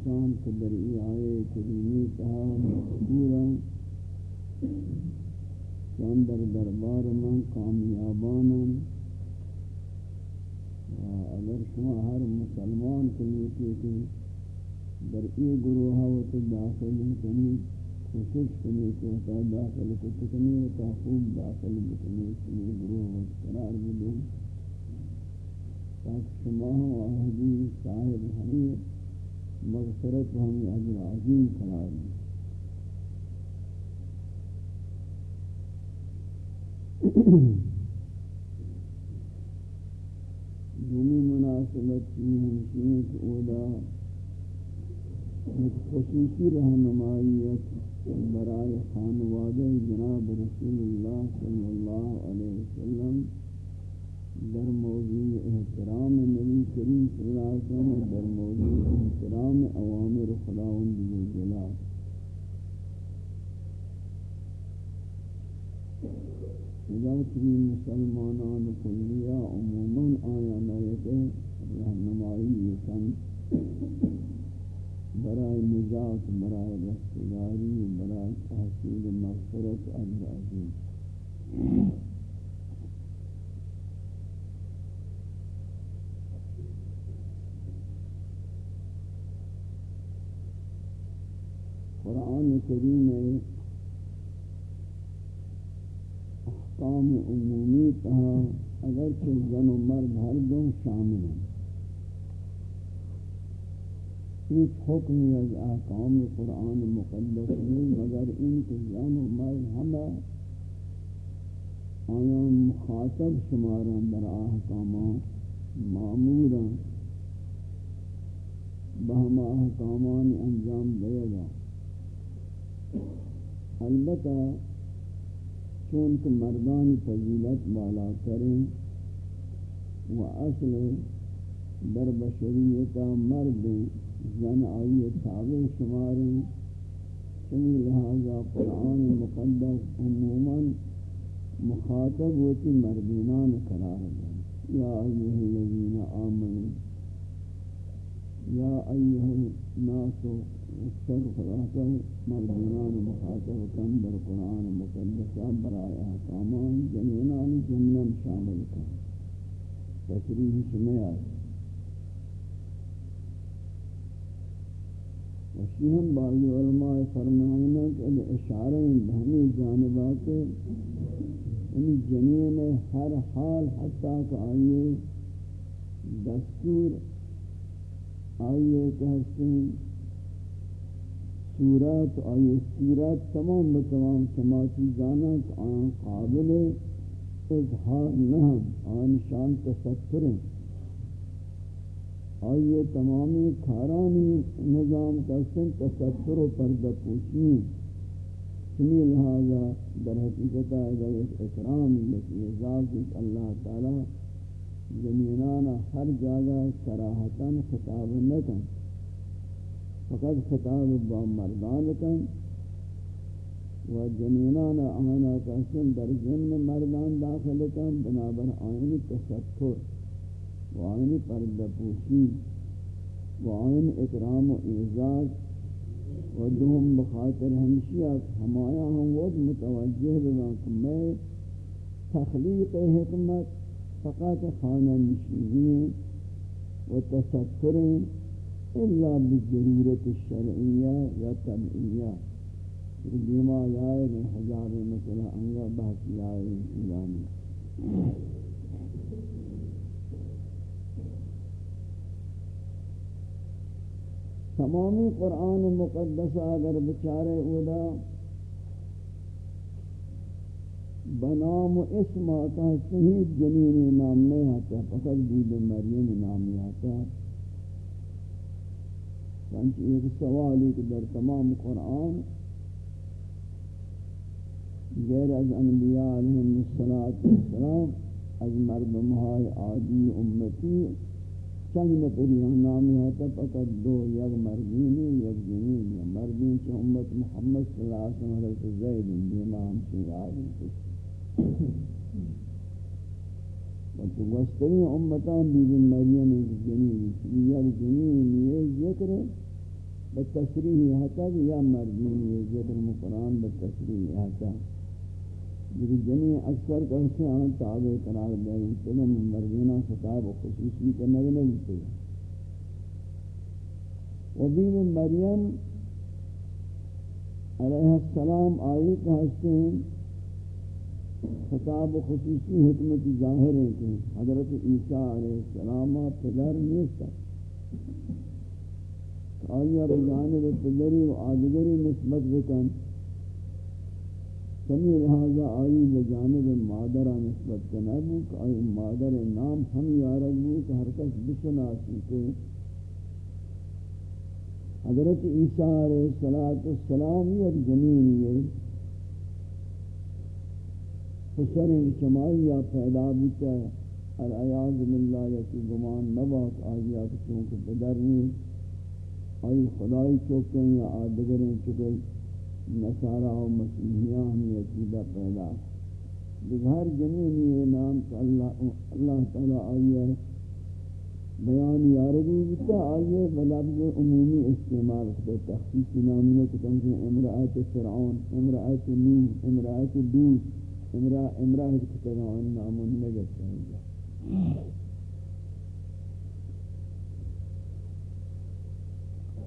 انسان کے در ای آئے کریمی تہا مذکورا چون در دربار من کامیابانا اگر شما ہر مسلمان کو کنیتی کہ در ای گروہ و تو داخل کنی کوشش کنی کہ تا داخل کنی و تا خوب داخل کنی کنی یعنی گروہ و قرار بدو تاکہ شما ہم آہدی صاحب ہمیں مغفرت و ہمیں عجر عظیم قرار دیں دومی مناسبت کی ہمشیت اولا ایک خصوصی رہنمائیت برائے خانواد جناب رسول اللہ صلی اللہ علیہ وسلم در موضوع احترام نبی کریم صلی اللہ علیہ وسلم در موضوع احترام اوامر خداوند جلال۔ ذاتری مسلمانان کلیا عموماً آیا نایت رہنمائی کن برای نجات برای رستگاری برای تحصیل مغفرت اجر عظیم۔ قرآن کریم احکام عمومی تہا اگر کہ زن و مرد ہر دو شامل ہیں۔ ایک حکم از احکام قرآن مقدس نہیں مگر ان کے زن و مرد ہمیں آیا مخاطب شمارا در احکامات معمورا بہما احکامان انجام دے گا البتہ چون کہ مردان فضیلت بالا کریں و اصل در بشریتا مرد زن آئی تابع شماریں سمی لہذا قرآن مقدس عموماً مخاطب ہوتی مردینان قرار دیں۔ یا ایوہ الذین آمنوا یا ایوہ الناس اکثر خلاصہ مردمان مخاطب کن در قرآن مقدسہ برای احکامان جنینان جملن شامل کن. تصریح سمیت وشی ہم بعض علماء فرمائنا کہ اشارہ بہمی جانبات یعنی جنین ہر حال حتیٰ کہ آئیے دستور آئیے کہتے ہیں صورت آئیے سیرت تمام بتمام سماتی جانا کہ آن قابل اظہار نہ آن شان تصفر ہیں آئیے تمامی کھارانی نظام کا سن تصفر و پردہ پوچھی سمی لہذا در حقیقت اگر ایک اکرام، یکی اعزاز ایک اللہ تعالی زمینانا ہر جگہ سراحتاً خطاب نکن. فقط خطاب با مردان کن و جنینانا آنا کسن در جن مردان داخل کن. بنابر آئین تصفر وعین پردہ پوشی وعین اکرام و اعزاز و دوم بخاطر ہمشیہ ہمایا ہم ود متوجہ بنا کہ میں تخلیق حکمت فقط خانہ نشینی و تستریں الا بالضرورت الشرعیہ یا طبعیہ. دیما آئے ہزار مسئلہ انگا بحثی آئے انسانی تمامی قرآن مقدس اگر بچارے ادا بنام و اسم آتا ہے صحیح جنین نام نہیں آتا ہے فقط بود مریم نام نہیں آتا ہے۔ چنانچہ ایک سوالی کہ در تمام قرآن غیر از انبیاء علیہ السلام از مردمہائی عادی امتی، چند نفری ہم نامی ہے فقط دو، یک مردینی یک جنین یا مردین چی امت محمد صلی اللہ علیہ وسلم حضرت زید دیما، ہم چی آدم و تو وستری امتان بیبن مریم ایک جنین یک جنین یہ ذکر بتصریح حتا یا مردین یہ ذکر مقرآن بتصریح حتا لیکن جنی اکثر کہتے ہیں تابع قرار دیں چلو مردینہ خطاب و خصوصی کا نگل نہیں و بیب مریم علیہ السلام آئی کہتے ہیں خطاب و خصوصی حکمت ظاہر ہے کہ حضرت عیسیٰ علیہ السلام پدر نیستا آئیہ بجانب پدری و آدگری نسبت بکن۔ سمی لہذا آئی بجانب مادرہ نسبت کنبو کہ آئی مادر نام ہم یارک بو کہ ہر کس بسناسی کے حضرت عیسیٰ علیہ السلام یک جنین یہ خسر چمائی یا پیدا بیتا ہے العیاض باللہ یکی گمان مباک آئیات چونکہ بدرنی آئی خدای چوکیں یا آدگریں چکے، نصارہ و مسیحیاں ہمیں عقیدہ پیدا۔ بغیر جنینی یہ نام کہ اللہ اللہ تعالیٰ آئیے بیان یاربی بتا آئیے بلابز عمومی استعمال کرتے، تخصیص نامنوں کو تنظیم امرأت فرعون، امرأت نوح، امرأت دوس امرأت کتگان نامون نگت ہے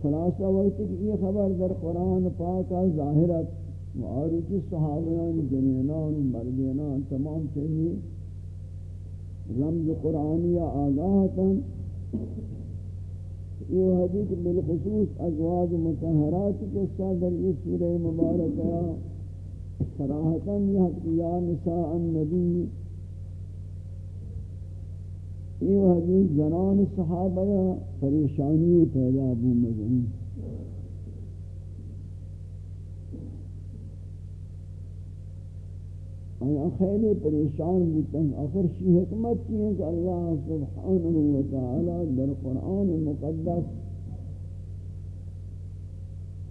خلاصہ وقت کہ یہ خبر در قرآن پاک ظاہرت معاروچی صحابیان، جنینان، مردینان تمام چاہیے رمز قرآنی آگاہتا یہ حدیث بالخصوص ازواج متحرات کے ساتھ در یہ سورہ مبارکہ صراحتا یہ یا نساء النبی. یہ حدیث زنان صحابہ پریشانی پیدا ابو مزنی آیا خیلی پریشان بودتاں آخر شی حکمت کی ہے کہ اللہ سبحانہ وتعالی در قرآن مقدس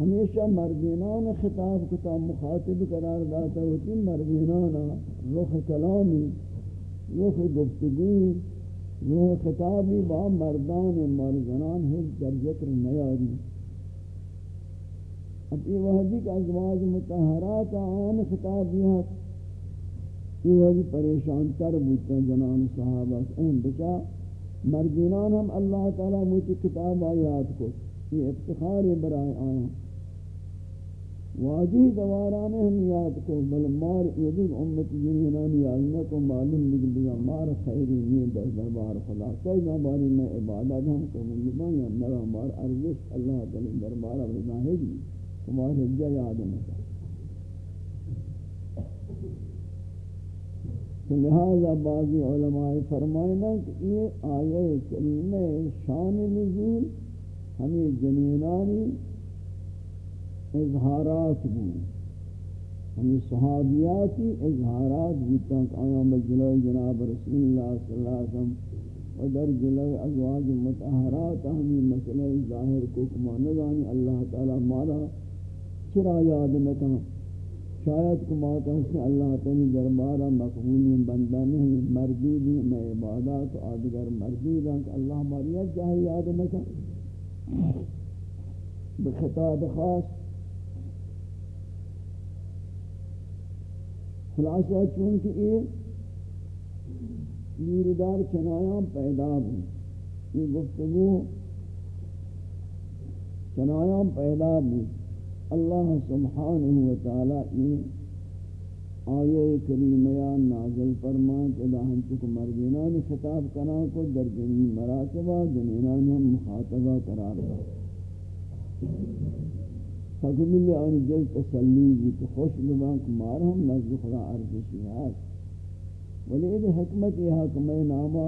ہمیشہ مردینان خطاب کتا مخاطب قرار داتا ہوتی مردینانا رخ کلامی رخ گفتگوی یہ خطابی با مردان مرزنان ہے در ذکر نیاری۔ اب یہ وحدی کا ازواج متحرات آن خطابی ہے یہ وحدی پریشان تر بودتا جنان صحابہ۔ اہم بچا مردینان ہم اللہ تعالیٰ موتی کتاب آیات کو یہ افتخار برائے آیا۔ واجی دوارانے ہم یاد کو، بل مار یدی امت جنینان یادنا کو معلوم لگ لگا مار خیری نہیں در دربار خدا. کئی باری میں عبادت ہم کو مجھبان یا نرا مار ارزش اللہ تعالی دربار رضا ہے جی تمہارے جا یاد نکا تو لہذا بعضی علماء فرمائنا کہ یہ آیے کریمہ شان نزول، ہمیں جنینانی اظہارات بو ہمیں صحابیاتی اظہارات بوتا کہ آیا مجلو جناب رسول اللہ صلی اللہ علیہ وسلم و در جلو ازواج متحرات ہمیں مسئلہ ظاہر کو کما نگانی اللہ تعالی مارا چرا یاد نکا شاید کما کہتے ہیں اللہ تعالی دربارہ مقبولی بندہ نہیں مردودی میں عبادات آدگر مردوداں کہ اللہ ماریت جاہی یاد نکا بخطاب خاص خلاصہ چونکہ یہ نیردار چنایاں پیدا بھی یہ گفتگو چنایاں پیدا بھی اللہ سبحانہ وتعالی یہ آیے کریمیان نازل فرمان کہ ہم چکو مردینان خطاب کنا کو در جنین مراتبہ، جنینان ہم مخاطبہ قرار دا فقبل آن جل تسلی جی بھی کہ خوش ببان کمار ہم نزد خدا عرضشی ہے ولی یہ حکمت یہ حکمہ نامہ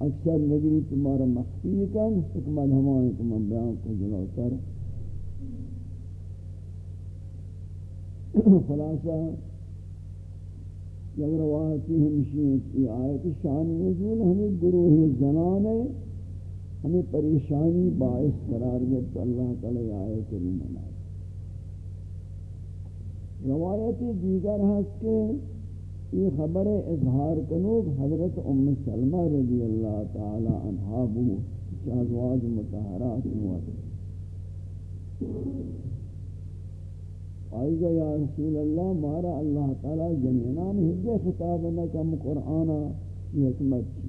اکثر نگری تمہارا مخفی کن، حکمت ہمائیں کم بیان کو جلوتر۔ خلاصہ، یہ روایتی ہمشی یہ آیت شان نزول ہمیں گروہ زنان ہمیں پریشانی باعث قرار گئے تو اللہ تعالی آئے کریم اللہ روایت دیگر ہے کہ یہ خبر اظہار کنوگ حضرت ام سلمہ رضی اللہ تعالی عنہ بو شہزواج متحرات ہوئے آئی گا یا رسول اللہ، مارا اللہ تعالی جنینان ہجے خطاب نکم قرآن یہ حکمت کی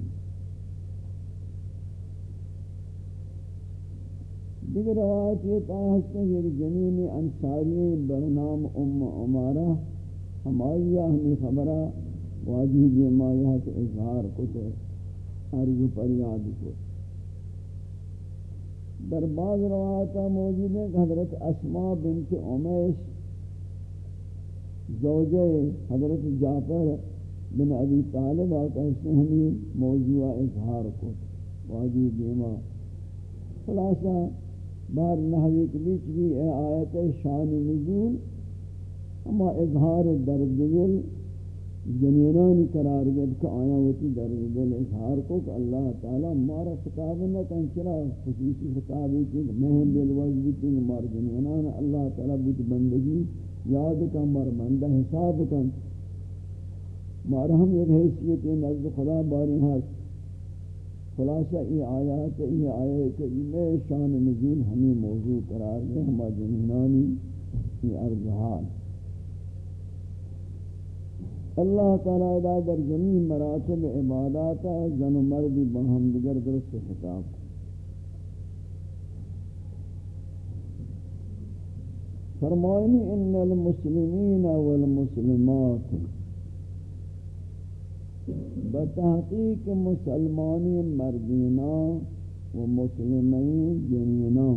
دیگر روایت یہ تاہت ہے کہ جنین انصاری برنام ام عمارہ ہمائیہ ہمیں خبرہ، واجی جمائیہ کے اظہار کچھ عرض پر یاد کو در بعض روایتہ موجود ہے کہ حضرت اسماء بنت عمیش زوجہ حضرت جعفر بن ابی طالب آتا اس نے ہمیں موضوع اظہار کو واجی دیما خلاصہ بار نحوی کے بیچ بھی اے آیت شان نزول، اما اظہار درد دل جنینان قرار گد کہ آیا ہوتی درد دل اظہار کو کہ اللہ تعالی مارا خطاب نہ کن چرا؟ خصوصی خطاب ہے کہ میں ہم دل وجبتی مار جنینان اللہ تعالی بود بندگی، یاد کن، مار مندہ حساب کن. مارا ہم ایک حیثیت نزد خدا باری ہاتھ خلاصہ یہ آیات، یہ آئے کہ یہ شان نزول ہمیں موضوع قرار دے ہما جنینانی یہ ارجحان۔ اللہ تعالیٰ دا در جميع مراتب عبادات، زن و مردی بہم دیگر درست خطاب۔ فرمائنی ان المسلمین والمسلمات بتحقیق مسلمانی مردینا و مسلمین جنینا.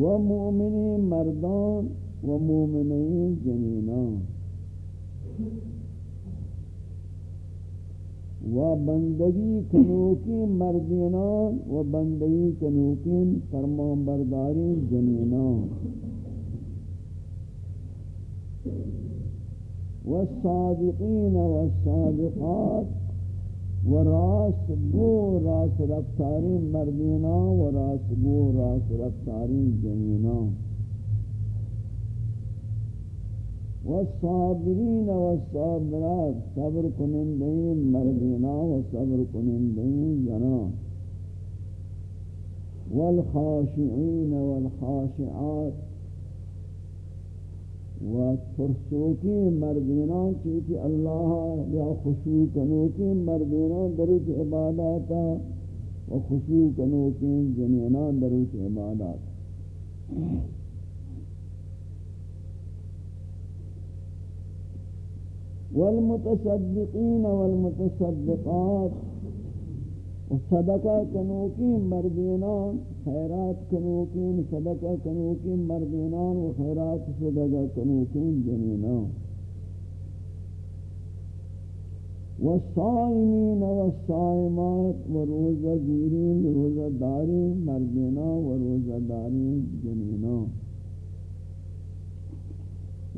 و مؤمنی مردان و مؤمنین جنینا. و بندگی کنوکی مردینان و بندگی کنوکی فرمان برداری جنینان والصادقين والصادقات وراس بو راس رفتارین مردینا وراس بو راس رفتارین جنینا. والصابرین والصابرات صبر کنندین مردینا و صبر کنندین جنا. والخاشعین والخاشعات و ترسوکی مردینان چیتی اللہ یا خشوع کنوکی مردینان درک عباداتا و خشوع کنوکیں جنینا دروچ عبادات والمتصدقین والمتصدقات صدقہ کنوکی مردینان، خیرات کنوکین، صدقہ کنوکی مردینان و خیرات صدقہ کنوکین جنینان. والصائمین والصائمات وروزہ گیرین، روزہ دارین مردینا وروزہ دارین جنینا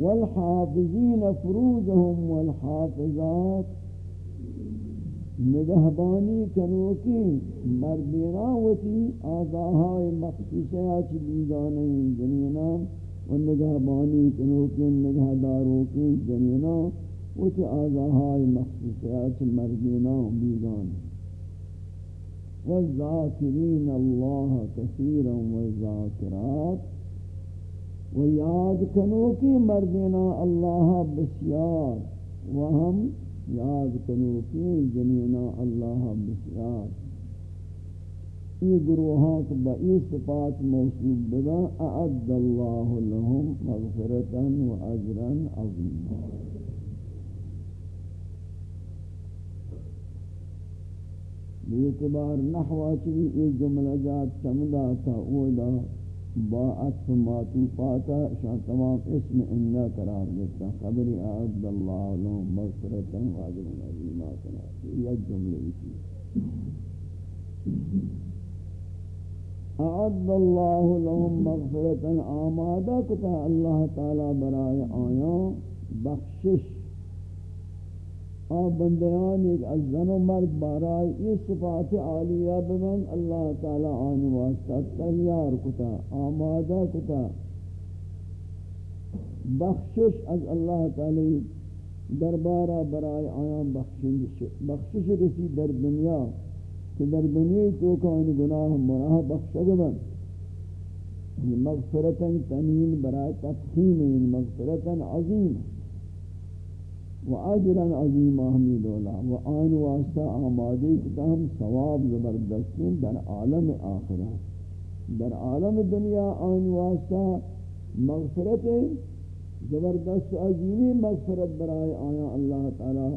والحافظین فروجهم والحافظات نگہبانی کنوکی مردینا وتی آزاہائی مخصوصیات بیگانیں جنینا و نگہبانی کنوکی نگہداروکی جنینا وچ آزاہائی مخصوصیات مرگینا بیگان والذاکرین اللہ کثیرا والذاکرات ویاد کنو کی مردینا اللہ بسیار وہم یاد کنو کی جنینا اللہ بسیار. یہ گروہاں کو بئی صفات موصول بدا، اعد اللہ لهم مغفرتا و اجرا عظیما. بیعتبار نحوہ چوی یہ جملہ جات چمدہ تھا اولا با عطف ماتوفاتا شان تمام اسم انگا قرار دیتا خبری اعد اللہ لهم مغفرتا واجر عظیمہ یہ جملہ اسی. اعد اللہ لهم مغفرتا آمادہ کتا. اللہ تعالی برائے آیاں بخشش آ بندیان ایک از زن و مرد بارائی یہ صفات عالیہ بمن اللہ تعالی آن واسطہ تیار کتا، آمادہ کتا۔ بخشش از اللہ تعالی دربارہ برائے آیان بخشش بخشش رسی در دنیا کہ در دنیا تو کان گناہ مناہ بخشد بن مغفرتا تنین برائے تفخیم مغفرتا عظیم۔ و اجرا عظیم حمید اللہ و آن واسطہ آمادی کتا ہم ثواب زبردستین در عالم آخرت. در عالم دنیا آن واسطہ مغفرت زبردست عظیمی مغفرت برائے آیا اللہ تعالی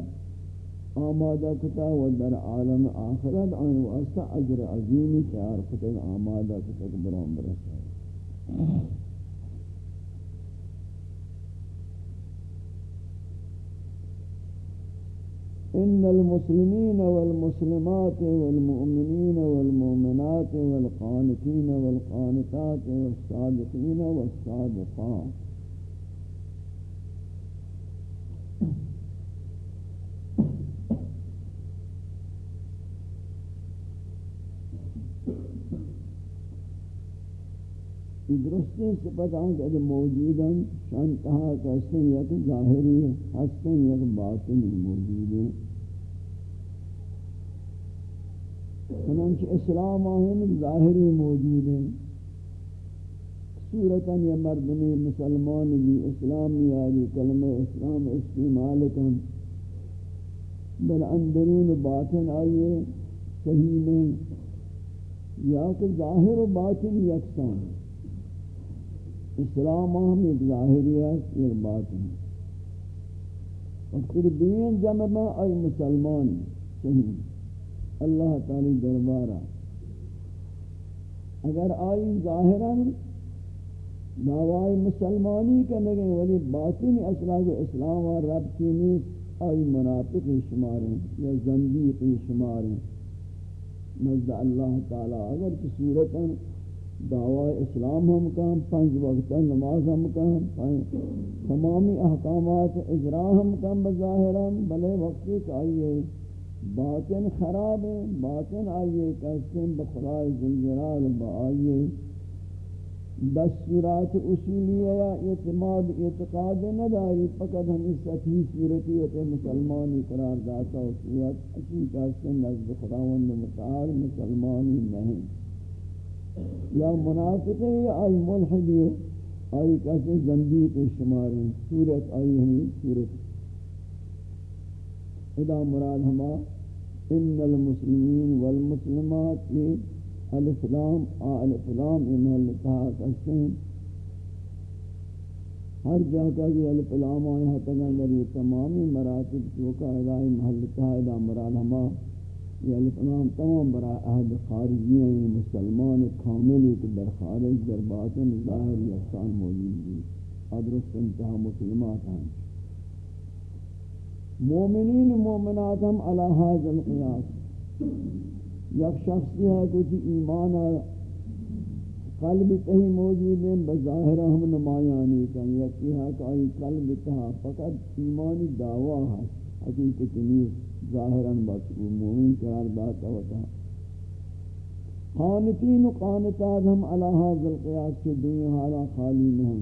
آمادہ کتا و در عالم آخرت آن واسطہ اجر عظیمی تیار کتا آمادہ کتا برام برسائے إن المسلمين والمسلمات والمؤمنين والمؤمنات والقانتين والقانتات والصادقين والصادقات. درستی صفت آنکہ اگر موجوداً شان کہا کہ حسن یک ظاہری حسن یک باطنی موجود. ہے چنانچہ اسلام آہن ظاہری موجود. ہے صورتاً یا مردمی مسلمان بھی اسلامی آلی کلمہ اسلام استعمال کن. بل اندرون باطن آئیے صحیح نہیں یا کہ ظاہر و باطن یکسان. ہے اسلام ہم ایک ظاہری ہے یہ بات ہے۔ اور پھر دین جمع میں آئی مسلمان صحیح۔ اللہ تعالی دربارہ۔ اگر آئی ظاہراً دعوائی مسلمانی کا نگے ولی باطن اصلاح و اسلام و رب کی نیس آئی منافق شماریں یا زندیق شماریں نزد اللہ تعالی، اگر کی صورتاً دعوی اسلام ہم کام، پنج وقت نماز ہم کام تمامی احکامات اجرا ہم کام بظاہراً بلے وقت آئیے باطن خراب ہے، باطن آئیے کہتے ہیں بخلائے ذلجلال با آئیے۔ دستورات اصولیہ یا اعتماد، اعتقاد نداری، فقط ہم اس سطحی صورتی ہوتے مسلمانی قرار داتا و صورت اچھی کہتے نزد خداوند متعال مسلمانی نہیں۔ یا منافق یا آئی ملحدی آئی کسی زندیق شمار ہیں، صورت آئی ہمیں صورت۔ ادا مراد ہما، ان المسلمین والمسلمات الاسلام الاسلام امال تحت اسن ہر جگہ کی الاسلام آیا تگا در یہ تمامی مراتب چوکا ادائی محل تحت مراد ہما۔ یہ الاسلام تمام برا عہد خارجی ہیں مسلمان کاملی کہ در خارج، در باطن ظاہر احسان موجود بھی ادرست انتہا مسلمات ہیں مومنین مومنات ہم علی حاضر القیاس. یک شخصی ہے کچھ ایمان قلب تہی موجود ہیں بظاہر ہم نمایانی کا یکی ہے کہ آئی قلب تہا فقط ایمانی دعویٰ ہے حقیقت نیز ظاہراً بس مومن قرار داتا ہوتا قانتین و قانتات ہم علی حاضر القیاس کے دنیا حالا خالی نہیں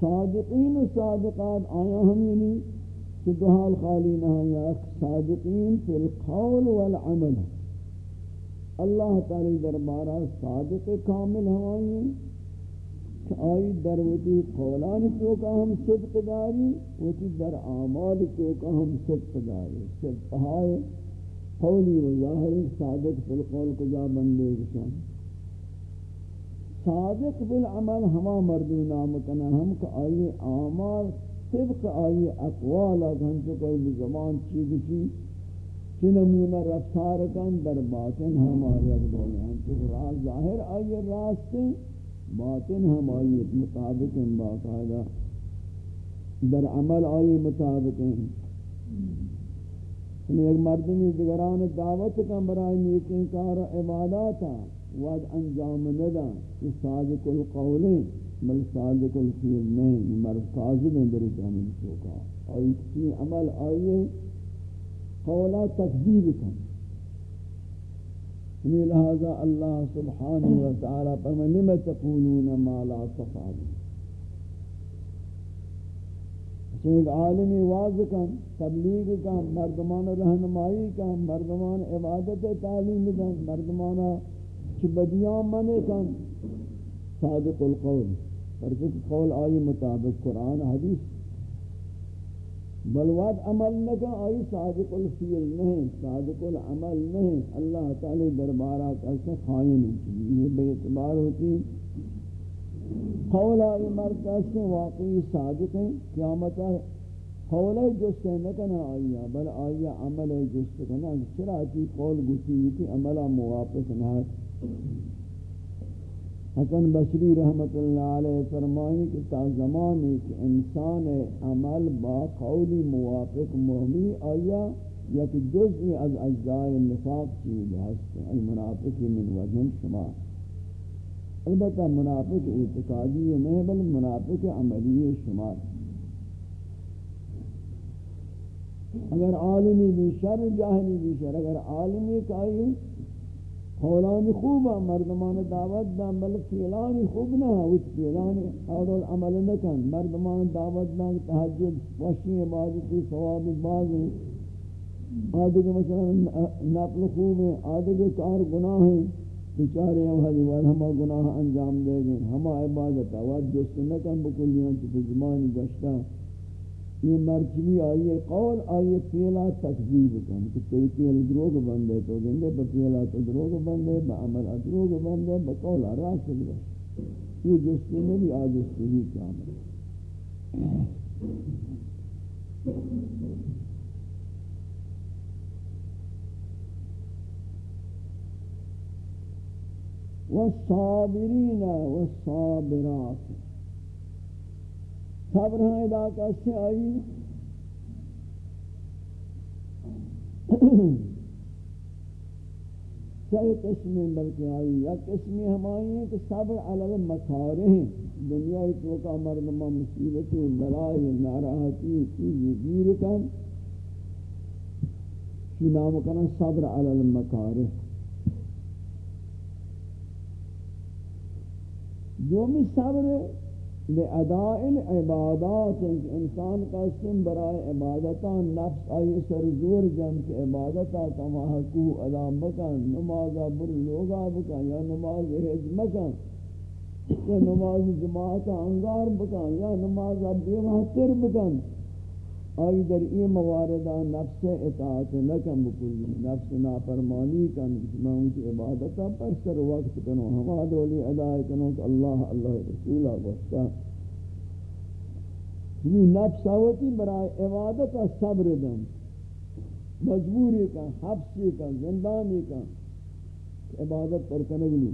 صادقین و صادقات آیا ہم یعنی کہ دو حال خالی نہ یا صادقین فی القول والعمل۔ اللہ تعالی دربارہ صادق کامل ہوائیں کہ آئی دروتی قولان چوکا ہم صدق داری، وتی در اعمال چوکا ہم صدق داری۔ صدق ہائے، قولی و ظاہر صادق فی القول کو جا بندے گشان صادق بالعمل ہما مردو نام کنا، ہم کہ آئی اعمال، طبق آئی اقوال اگن تو کوئی زمان چیز کی چنمونہ رفتار کن، در باطن ہماری اقدولی ہیں۔ تو راز ظاہر آئی راستے باطن ہم آئی مطابق ہیں، باقاعدہ در عمل آئی مطابق ہیں۔ یعنی ایک مردمی دگران دعوت کا برای نیکن کار عبادات واد انجام ندا کہ صادق القولیں بل صادق الفیل نہیں مرد کاذب ہیں در جانب چوکا اور اس کی عمل آئیے قولا تکذیب کن۔ ہمیں لہذا اللہ سبحانہ وتعالی فرمائے لما تقولون ما لا تفعلون. ایک عالمی واضح کن تبلیغ کن مردمان رہنمائی کن مردمان عبادت تعلیم کن مردمان چبدیان منے کن صادق القول پرچہ قول آئی مطابق قرآن، حدیث بلواد عمل نکا آئی صادق الفیل نہیں، صادق العمل نہیں، اللہ تعالی دربارات ایسا خائن یہ بے اعتبار ہوتی قول آئی مرکز سے واقعی صادق ہیں۔ قیامت قول جس سے نکنا آئی بل آئی عمل جس سے کنا چرا کی قول گتی تھی عملہ موافق نہ حسن بصری رحمت اللہ علیہ فرمائیں کہ تا زمانی کہ انسان عمل با قولی موافق محمی آیا یا کہ جزئی از اجزاء نفاق چیز ہست ای منافقی من وزن شما البتہ منافق اعتقادی نہیں بل منافق عملی شمار اگر عالمی بھی شر جاہلی بھی شر اگر عالمی کائی قولان خوب مردمان دعوت دن بل فیلانی خوب نہ اس فیلانی اور العمل نکن. مردمان دعوت دن تحجد وشی عبادتی ثواب باز ہیں آدھے مثلا نقل خوب ہیں آدھے کار گناہ ہیں. بیچارے اوہدی وال ہما گناہ انجام دے گئے، ہما عبادت آواد جست نکن، بکلیاں چکے زمانی گشتا یہ مرچوی آئیے قول آئیے پیلا تکذیب کن، کہ تیری پیل دروگ بندے تو گندے با پیلا تو دروگ بندے با عمل دروگ بندے با قول راست دروگ یہ جستے میں بھی آجستے ہی کامل والصابرین والصابرات۔ صبر ہیں علاقہ سے آئی کئی قسمیں بلکہ آئی یا قسمیں ہم ہیں کہ صبر علی مکارہ ہیں. دنیا تو کا مردمہ مصیبتیں بلائی ناراحتی، چیزی گیر کن. کی نام کنا صبر علی المکارہ جو میں صبر لأداء العبادات انسان کا سن برائے عبادتا نفس آئی سر زور جن کے عبادتا تما حقوق ادا بکن نمازہ بر لوگا بکن یا نماز حج مکن، یا نماز جماعت انگار بکن یا نماز بیمہتر بکن آئی در این مواردہ نفس اطاعت نکم بکلی، نفس نافرمانی کن، میں ان کی عبادتا پر سر وقت کنو ہما دولی ادائی کنو کہ اللہ اللہ رسولہ گوشتا یہ یعنی نفس آوتی برای عبادتا صبر دن مجبوری کن، حبسی کن، زندانی کن، عبادت پر کنگلو۔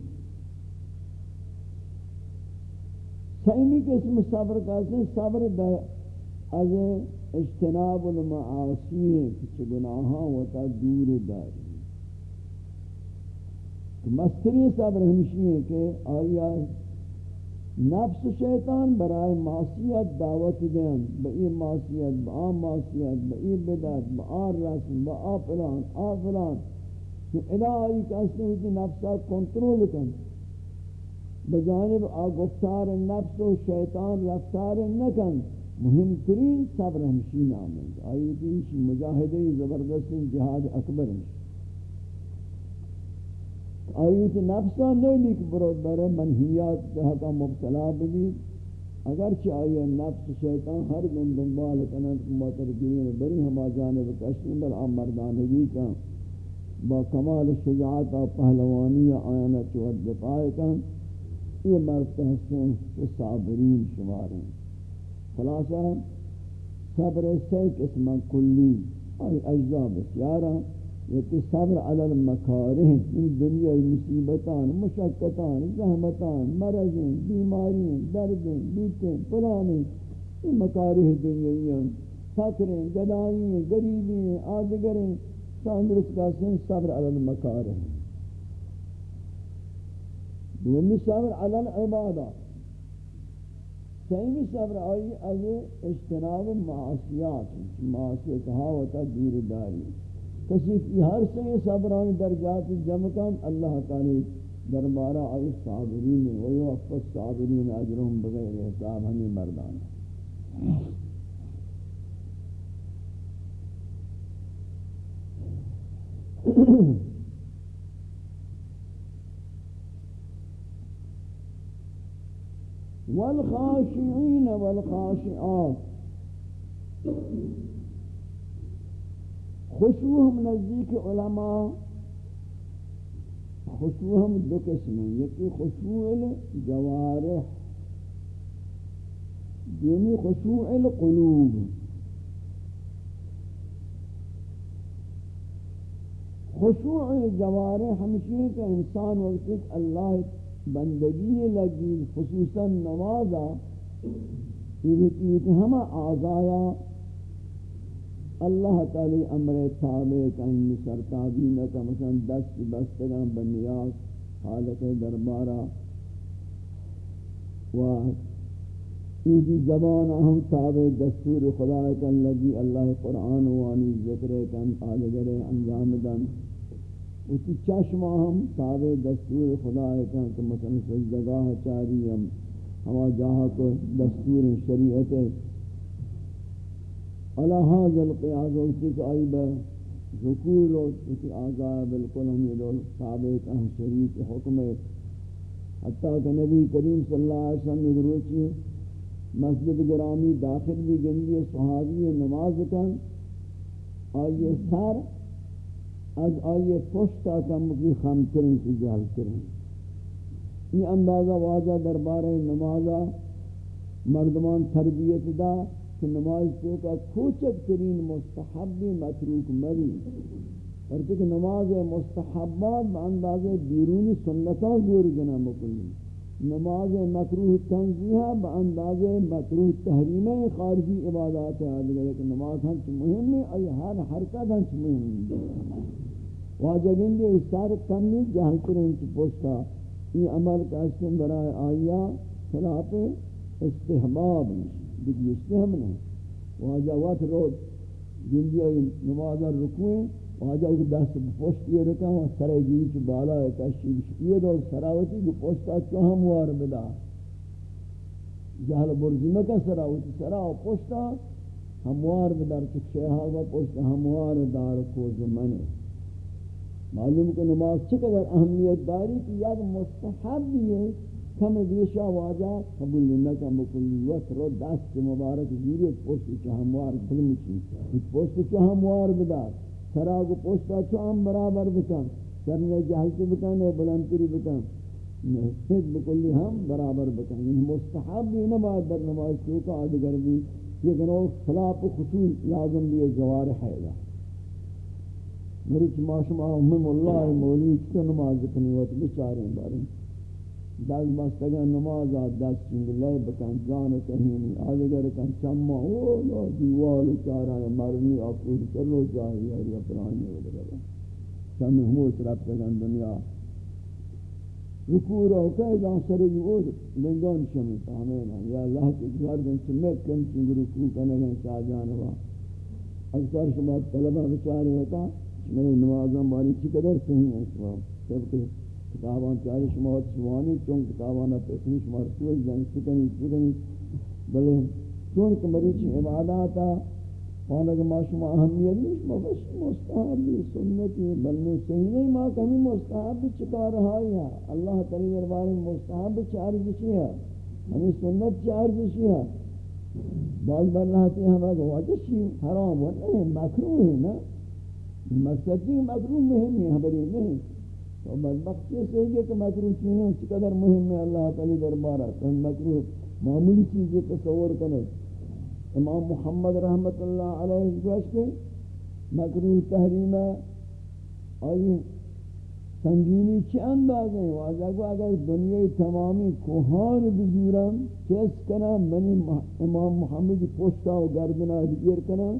سیمی قسم صبر کہتے صبر از اجتناب المعاصی ہے کہ گناہاں ہوتا دور داری مستری صبر ہمشی ہے کہ آیا نفس شیطان برائے معصیت دعوت دیں بئی معصیت، با معصیت بئی بدعت، با رسم، با فلان آ فلان۔ الہی کہتے ہیں کہ نفسہ کنٹرول کن۔ بجانب آگفتار نفس و شیطان رفتار نکن۔ مهم ترین صبر ہمشی نام ہے آئی دیش مجاہدہ زبردست جہاد اکبر ہے آئی نفسا نہیں لکھ برود برے منحیات جہاں کا مبتلا بھی اگرچہ آئی نفس شیطان ہر دن دنبال کنند ماترگین بری ہما جانب کشن بل آمردانگی کا با کمال شجاعت و پہلوانی آیانا چوہد دفاع کن. یہ مرد حسن صابرین شمار ہیں. خلاصہ صبر سے قسم کلی ای اجزاء بسیارا یکی صبر علی المکارہ یعنی ان دنیا مصیبتان مشکتان زحمتان مرضیں بیماریاں دردیں بیتیں پلانے یہ مکارہ دنیاویاں فقریں گدائیں غریبیں آدگریں تندرست کا سن صبر علی المکارہ۔ دومی صبر علی العبادات سیمی صبر آئی از اجتناب معاشیات معاشیت حاوتا دور داری کسی کی ہر سے صبران درجات جمع کن، اللہ تعالی دربارہ آئی صابرین ویوفت صابرین اجرهم بغیر حساب ہمیں مردان Mm-hmm. والخاشعين والخاشعات. خشوع نزدیک علماء خشوع دو قسم ہیں خشوع الجوارح یعنی خشوع القلوب. خشوع الجوارح ہمشی کہ انسان وقت اللہ بندگی لگی، خصوصا نمازا یہ ہم آزایا اللہ تعالی امر تابع کہیں سرتابی نہ کہ مثلا دست بستگاں بنیاز حالت دربارہ و ایدی زبان ہم تابع دستور خدا کن لگی اللہ قرآن وانی ذکر کن آدگر انجام دن اسی چشمہ ہم، تابع دستور خدا ہے کہ مثلا سجدگاہ چاری ہم، ہما جاہا کو دستور شریعت ہے۔ اللہ حاضر قیاض ہوتی کہ آئی با ذکور و اسی آزائے بالکل ہم یہ دول تابع کہ شریعت حکم ہے۔ حتیٰ کہ نبی کریم صلی اللہ علیہ وسلم نے روچی مسجد گرامی داخل بھی گندی صحابی نماز کن۔ آئیے سار از آئیے پشتا کم کی خم کریں کی جال کریں یہ اندازہ واضح دربار نمازہ مردمان تربیت دا کہ نماز تو کا ترین مستحبی متروک مری. اور کہ نماز مستحبات اندازہ بیرونی سنتاں زور جنا مکلی نماز مکروح تنزیہ با انداز مکروح تحریم خارجی عبادات ہے۔ لیکن نماز ہنچ مهم ہے اور ہر حرکت ہنچ مهم ہے واجہ گندے اس کمی جہاں کریں کی پوچھتا۔ یہ عمل کا اسم برائے آیا خلاف استحباب نہیں دیکھ استحب نہیں۔ واجہ وقت روز گندے نماز رکویں واجہ کو دست پوشت یہ رکھا ہوا سرے گیری چی بالا ہے کشی یہ دو سراوتی کو پوشتا چو ہم وار بدا جہل برزی میں کا سراوتی سراو پوشتا ہم وار بدار چی شیحا کا پوشتا ہم وار دار کو زمنے معلوم کہ نماز چقدر اہمیت داری کی یاد مستحب بھی ہے کم دیشا واجہ قبول نکا مکلی وقت رو دست مبارک زیری پوست چا ہموار بلمی چی پوست ہموار بدار سراغ پوستا چا ہم برابر بکن سرنے جہلت بکن بلندتری بکن. حج بکلی ہم برابر بکن. یعنی مستحب بھی نماز در نماز چوکا آدگر بھی لیکن وہ خلاف و خصوص لازم بھی جوارح ہے گا میری چما امم اللہ مولی چکا نماز کنی؟ وقت بچاریں باریں دل بستگا نماز دست چنگ لے بکن، جان کہیں آدگر کن چما او لا دیوال چارا مرمی آکور کرو جاہی یا پرانی ودگر چمی ہموش رب تگن دنیا. رکوع رو کہ جان سر یود لنگان شمی تامین یا اللہ کی گھر دن سے میں کن چنگ رکوع کرنے گئے شاہ جانوا اکثر شما طلبہ بچاری ہوتا، میں نمازاں باری چی قدر صحیح ہیں شما سب کے کتابان چاہے شما ہوت شمانی، چون کتابانا پیسنی شما رسول جان یعنی سکنی سکنی بلے، چون کمری چی عباداتا وانا ما شما اہمیت نہیں شما بس مستحب بھی سنتی بلنے صحیح ما کمی مستحب بھی چکا رہا ہے اللہ تعالی دربار میں مستحب چار جسی ہے ہمیں سنت چار جسی ہے بعض بر رہتے ہیں ہمیں واجہ چی حرام ہے نہیں مکروہ ہے نا مقصد نہیں مکروہ مہم ہے ہماری نہیں تو بدبخت یہ صحیح ہے کہ مکروہ چیزیں چقدر مہم ہے اللہ تعالی دربارہ تو مکروہ معمولی چیزیں تصور کرنے امام محمد رحمت اللہ علیہ جوش کے مکروح تحریم آئی سنگینی چی انداز ہیں واضح کو اگر دنیا تمامی کوہان بزورم چیس کنا منی امام محمد پوشتا و گردنا دیر کنا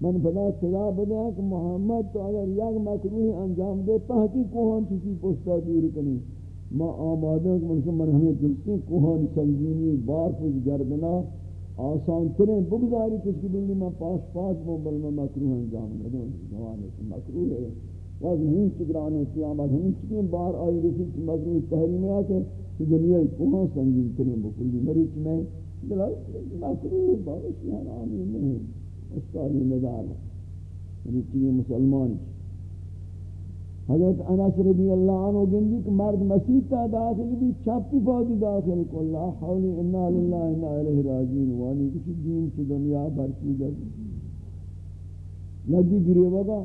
من بدا صدا بدا کہ محمد تو اگر یک مکروح انجام دے پہتی کوہان چیزی پوشتا دور کنی؟ ما آمادہ کہ من ہمیں دلسیں کوہان سنگینی بار پوش گردنا آسان ترین بگذاری کس کی بلی میں پاس پاس بوں بل میں مکروح انجام ندوں جوانے سے مکروح ہے واز ہین چگرانے قیامت ہین یعنی چکیں بار آئی رسی کہ مکروح تحریم آتے کہ دنیا کہاں سنگین ترین بکلی. مریچ میں دلائی مکروح بارش یہاں یعنی آنی نہیں اس ندار ہے یعنی مریچ یہ مسلمان چی حضرت انس رضی اللہ عنہ گندی کہ مرد مسیح تا داخل بھی چپی پاتی داخل کو اللہ حولی انا للہ انا علیہ راجین وانی کسی دین سے دنیا برکی جب لگی گریے بگا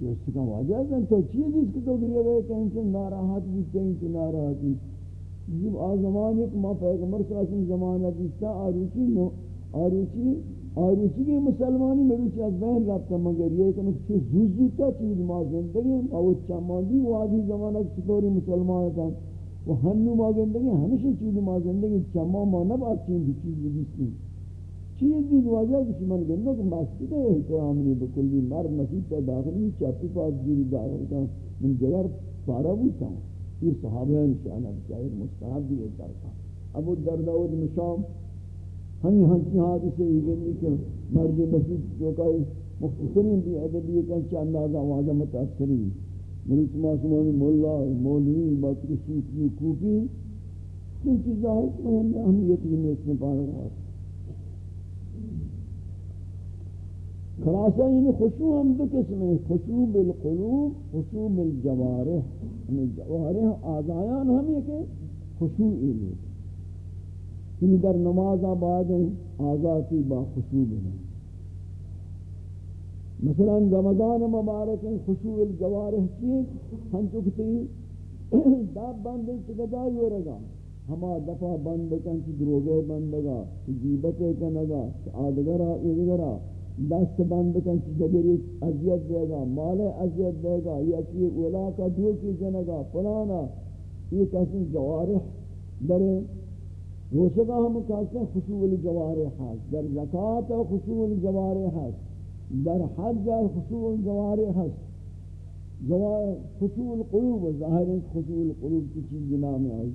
جس کا واجہ ہے، تو چیئے جس کی تو گریے بگا کہیں سے ناراحت بھی کہیں سے ناراحت بھی۔ جب آزمان ایک ماں پیغمبر صلی اللہ علیہ وسلم زمانہ دیستا آروچی نو آروچی آروچی کی مسلمانی میں روچی از بین رابطہ مگر یہ کہ نکچے زوزوتا چیز ما زندگی او چماندی و آدھی زمانہ چطوری مسلمان تھا، وہ ہنو ما زندگی ہمیشہ چیز ما زندگی چما ما نبات چیز بھی چیز بھی چیز بھی واجہ کسی من گندہ کہ مسجد احترام نہیں بکلی مر مسجد تا داخلی چاپی پاس گیری داخل کا من جگر پارا بوتا ہوں یہ صحابہ انشاءاللہ بچائر مستحب بھی ایک درکا ابو درداود مشام ہمیں ہنسی حادثے ہی گئی کہ مرد مسجد جو کہ مختصرین بھی ادبی کا چا اندازہ واجہ متاثری ملک معصومان مولا، مولوی، باقی صوفی کوفی کن چیزا ہے کہ ہم اہمیت ہی میں اس میں پانا رہا خلاصہ یعنی خشوع ہم دو قسم ہیں خشوع بالقلوب خشوع بالجوارح۔ ہمیں جوارح آزایان ہم یہ کہ خشوع ایلی یعنی در نماز آباد آزادی با خشوع بنا مثلا رمضان مبارک خشوع الجوارح کی ہم چکتی داب بند چکتا ہی ہو رگا ہما دفع بند کن چی دروگے بندگا چی جیبتے کنگا چی آدگرہ ادگرہ دست بند کن چی جگری عذیت دے گا، مال عذیت دے گا، یا کی اولا کا دھو کی جنگا، فلانا، یہ کسی جوارح در روشگا ہم کہتے ہیں خشوع الجوارح حس در زکاة خشوع الجوارح حس در حج خشوع الجوارح حس خشوع القلوب. ظاہر ہے خشوع القلوب کی چیز جنا میں آئی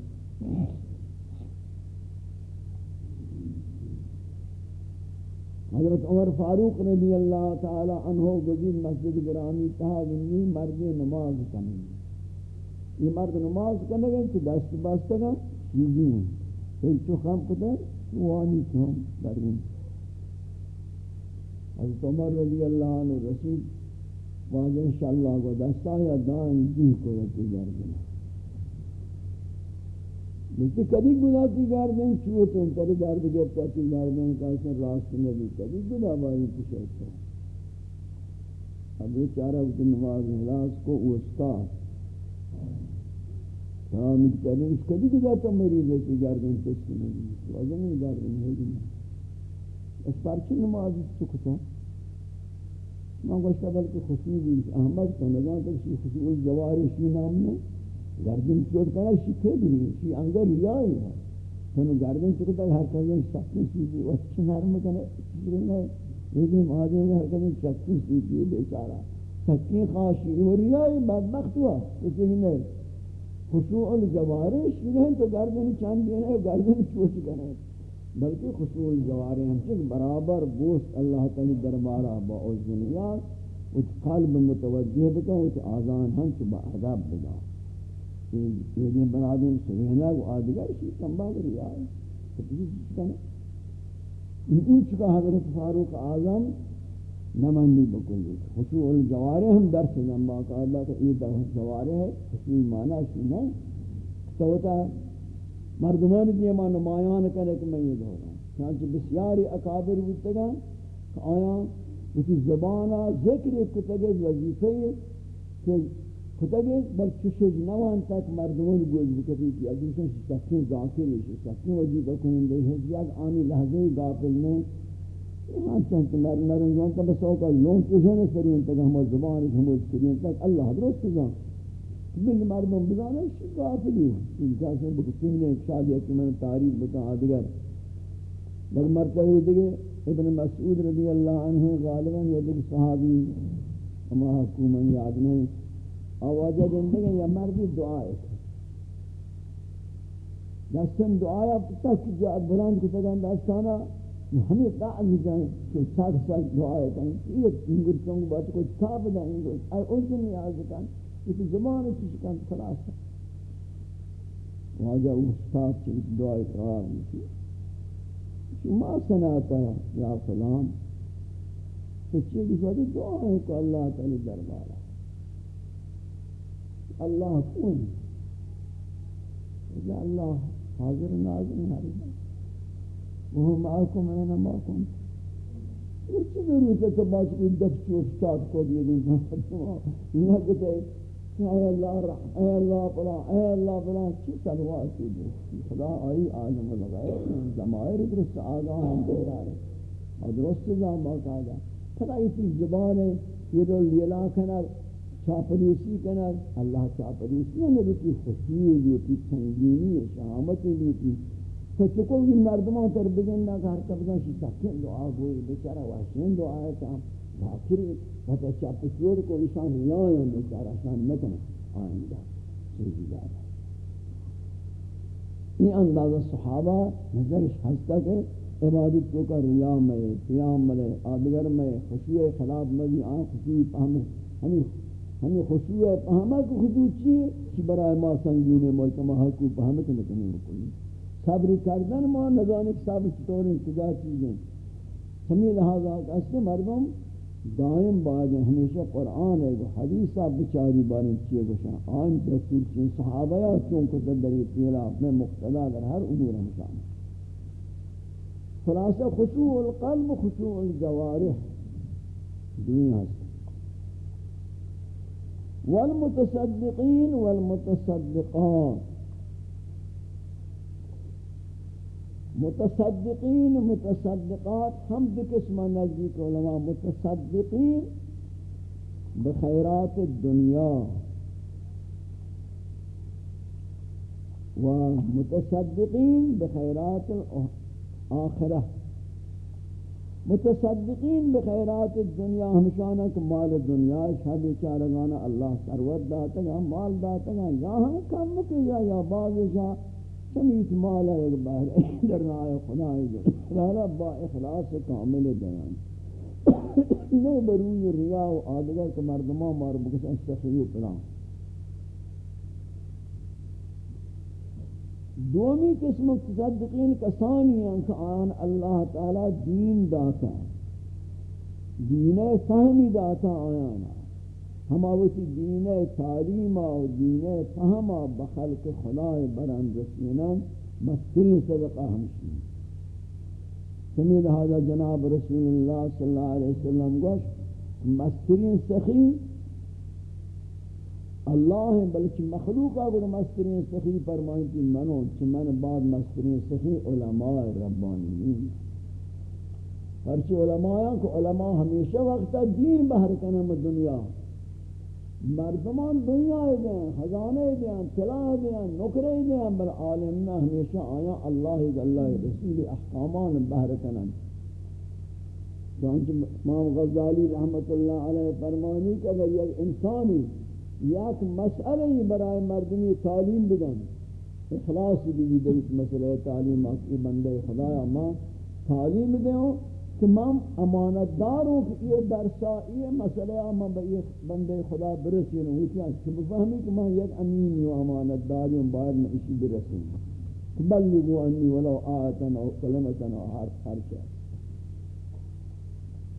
حضرت عمر فاروق رضی اللہ تعالی عنہ گزید مسجد گرامی تہا گنی مرد نماز کرنے یہ مرد نماز کرنے گئے، تو دست بستگا چیزی ہیں تو خام کتا وانی تو ہم درین حضرت عمر رضی اللہ عنہ رسول واضح انشاءاللہ کو دستا یا دائیں جی کو یکی دردنا لیکن کبھی گناہ کی گاردن چوت ان پر گارد گرتا کی گاردن کا اسے راست نبی کبھی گناہ بائی کچھ ایسا اب یہ چارہ وقت نماز احلاس کو استاد تمام کرده اس کدی کجا تو مریض ہے کہ گردن خشک نہیں وزن نہیں گردن ہے اس پر کی نماز سکتا من گوشتا بلکہ خوشی بیش احمد کا نظام تک شی خوشی خشوع جواری شی نام نے گردن چوٹ کرا شی کے بھی شی انگر ریائی ہے تنو گردن چوٹ ہے ہر کسی سختی چیزی وچی نرم کنے چیزی نے لیکن آدھے ہر کسی سختی چیزی بیچارہ سختی خاشی وہ ریائی بدبخت ہوا کسی نہیں خشوع الجوارش نہیں تو گردن چاند دینا ہے گردن چوٹ کرا بلکہ خشوع الجوارش ہم چک برابر گوشت اللہ تعالی دربارہ با اوزنیات اس قلب متوجہ بکا اس آزان ہم چبا عذاب بگا یہ دین بنا دیں کو آدھگر اسی کمبا کری آئے۔ تو کسی چیز نہیں ان چکا حضرت فاروق آزم نمانی بکلی خصوع الجوارے ہم درس جنبا کا اللہ تو یہ درس جوارے ہے خصوع معنی سننا تو ہوتا مردمان دیما نمایان کرے کہ میں یہ دو رہا ہوں۔ چانچہ بسیاری اکابر بودتگا کہ آیا، اسی زبانہ ذکر کتگے وظیفے کہ خدای بل چشج نوان تک مردمان گوش بکتی کہ اگر کسی سکین ذاکر ہے سکین وجود کنندے ہے یک آنی لحظے غافل نے ہاں چند مر مرن جان تا بس اوکا لون چشن سرین تک ہم زبان ہم سرین تک اللہ درست جان بل مردم بزانا شی غافلی ان کا سے بکتی نے ایک شادی ہے میں تعریف بتا آدگر بل مرتبہ دیگے ابن مسعود رضی اللہ عنہ غالباً یہ دیکھ صحابی ہما حکومت یاد نہیں۔ آوازہ دندگے یا مردی دعائے دستن دعایا تک جو بلند کو تگان دستانا ہمیں دعا جائیں کہ ساتھ ساتھ دعائے کریں یہ انگر چونگ بات کو چھاپ دیں انگر اور اس دن نیاز کن اس زمان چیز کن خلاص ہے واجہ استاد چیز دعائے قرار مجھے ما سناتا یا فلان؟ تو چیز دعا ہے کہ اللہ تعالی دربارہ۔ اللہ کون؟ یا اللہ حاضر ناظر حاضر وہ معاکم ہے اینا معاکم وہ چی ضرورت ہے کہ باش کوئی دفت چوٹ ساتھ کو دیے دیں نہ کہتے اے اللہ رحم اے اللہ پلا اے اللہ پلا چی سلوہ کی دے خدا آئی آدم لگائے زمائر درست آگاہ ہم دے رہا ہے اور درست زمان باقاعدہ خدا اسی زبان ہے یہ جو لیلا کھنا چاپلوسی کنر اللہ چاپلوسی ہے نبی خوشی لیتی سنگینی شہامت لیتی تو چکو یہ مردمان تر بگن نہ کہ ہر کبھگن شی سکن دعا گوئی بیچارہ وحشین دعا ہے کہ باکری وقت چاپسور کو اشان ریاں بیچارہ شان نکنا آئندہ چیزی دارا یہ اندازہ صحابہ نظرش ہستا کہ عبادت کو کا ریا میں قیام میں آدگر میں خوشی خلاب میں بھی آن خوشی پہمیں ہمیں ہمیں خصوص ہے کو خصوصی ہے کہ برای ما سنگین ہے موئی کما حقوق پہمیں کہ نکنی بکنی صبر کردن ما نظانی کہ صبر چطور کجا چیزیں ہمیں لہذا اصل مردم دائم بعد ہمیشہ قرآن ہے حدیثہ بچاری بارن چیئے گوشن آن رسول چین صحابہ یا چونکہ تدری تیلا اپنے مقتدہ در ہر امور ہمشان خلاصہ خشوع القلب، خشوع الجوارح. دنیا سے والمتصدقين والمتصدقات متصدقین متصدقات ہم دو قسمہ نزدیک علماء، متصدقین بخیرات الدنیا و متصدقین بخیرات الآخرہ متصدقین بخیرات الدنیا ہمشانہ کہ مال دنیا شب چارگانا اللہ سرود داتا گا مال داتا گا یا ہم کم مکیا یا بعض جا سمیت مالا ایک بہر در رائے خدای جو لالا با اخلاص کامل دیان نہیں بروی ریا و آدگر کہ مردمان مار بکس استخریو پلان دومی قسم تصدقین کسانی ہیں کہ آن اللہ تعالی دین داتا. دین فہمی داتا آیانا. ہما وچی دین تعلیم و دین فہم بخلق خدا برند رسولان مسترین صدقہ ہمشی سمید لہذا جناب رسول اللہ صلی اللہ علیہ وسلم گوش مسترین سخی، اللہ بلکہ مخلوق اگر مسترین سخی فرمائیں کہ منو چھ من بعد مسترین سخی علماء ربانیین ہرچی علماء کو علماء ہمیشہ وقتا دین بہر کنم دنیا۔ مردمان دنیا دیں خزانے دیں طلاع دیں نکرے دیں بل عالمنا ہمیشہ آیا اللہ اللہ رسول احکامان بہر کنن۔ چانچہ امام غزالی رحمت اللہ علیہ فرمانی کہ اگر یک انسانی یک مسئلہ برای مردمی تعلیم بدن، اخلاص بھی دیت مسئلہ تعلیم آکی بندے خدایا ما تعلیم دیں کہ مام امانت داروں کہ یہ درسا یہ مسئلہ میں بے بندے خدا برسی نہ ہوتی ہے کہ بفہمی کہ میں یک امین و امانت داری ہوں باہر میں اسی برسی تبلغوا انی ولو آیتا او کلمتا او حرف حرچا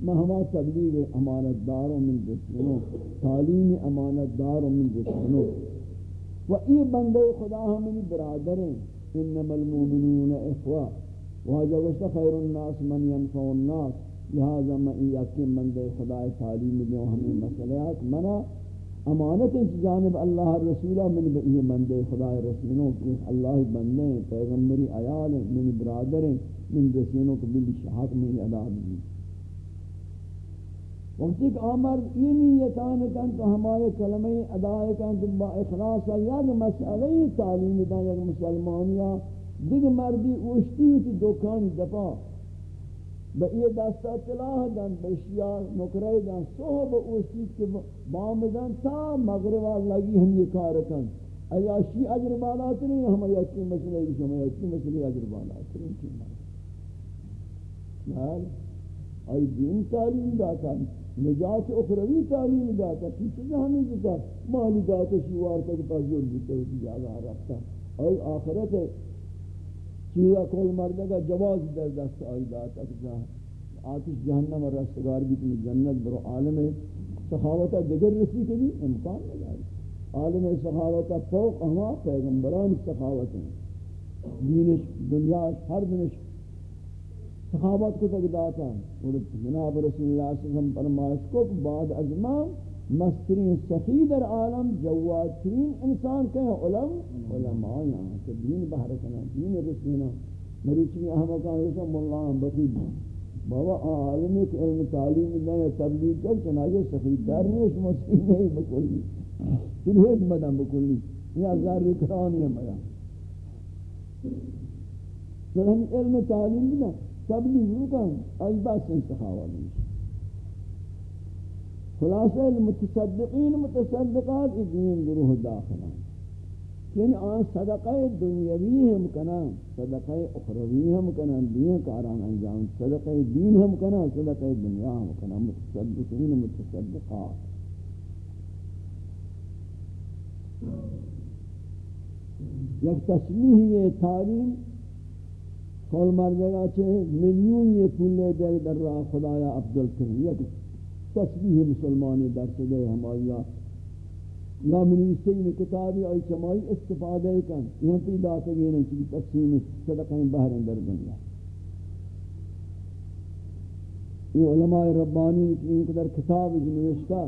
میں ہما تبلیغ امانت داروں من دشمنوں تعلیم امانت داروں من دشمنوں و ای بندے خدا ہمیں برادریں انما المومنون اخوہ۔ واجہ وشتا خیر الناس من ينفع الناس. لہذا میں یقین مند خدا تعلیم دیوں ہمیں مسئلات منا امانت جانب اللہ رسولہ من بئی مند خدا رسولوں کی اللہ بندے ہیں، پیغمبری عیال من برادر ہیں، من رسولوں کو بلی شہاد میں ادا دی۔ وقت ایک آمر یہ نیتان کن تو ہمارے کلمہ ادا کن تو با اخلاص یک مسئلہ تعلیم دا یک مسلمانیہ دیگ مردی اوشتی تی دکانی دفا با ای دستا تلاح دن، به بشیا نکرائی دن. صحب اوشتی که بام دن تا مغرب لگی ہم یہ کار کن. ایا شی اجر بالات نہیں ہم یکی مسئلہ ہے شما یکی مسئلہ اجر بالات نہیں کی مال ای دین تعلیم داتا. نجات اخروی تعلیم داتا. کسی ہمیں دیتا مالی داتا شیوار تک پاس جور دیتا ہوتی جاگہ رکھتا ای آخرت ہے چیزا کول مردے کا جواز در دست آئی داتا کہ آتش جہنم اور رستگار بھی تمہیں جنت برو عالم سخاوتا دگر رسی کے بھی امکان نہیں عالم سخاوتا فوق ہما پیغمبران سخاوت ہیں دینش دنیا ہر دنش سخاوت کو تک داتا جناب رسول اللہ صلی اللہ علیہ وسلم فرمائش کو بعد از مسترین سخی در عالم، جواترین انسان کہ علم، علماء یعنی یہاں کہ دین بہر کنا دین رسینا مریچی احمقان رسم اللہ ہم بخید بابا عالم ایک علم تعلیم دیں تبلیغ کر چنانچہ سخی در نیش مسیح نہیں بکلی پھر ہیچ مدن بکلی یہ ازار رکرانی مدن تو ہم علم تعلیم دیں تبلیغ کن آئی بس انتخاب آلیش خلاصہ المتصدقین متصدقات دین گروہ داخل ہیں۔ یعنی آن صدقہ دنیاوی ہم کنان صدقہ اخروی ہم کنان دین کاران انجام، صدقہ دین ہم کنان صدقہ دنیا ہم کنان متصدقین متصدقات۔ یک تصمیح یہ تعلیم، قول مردگا چھے ملیون یہ کلے در در راہ خدایا عبدالکریم، یک تسبیح مسلمانی در صدای ہمایا نامنویسین کتابی آئی چمائی استفادہ کن۔ یہاں پی داتا گئے چلی تقسیم صدقہ بہر در دنیا۔ یہ علماء ربانی کی ان قدر کتاب نوشتا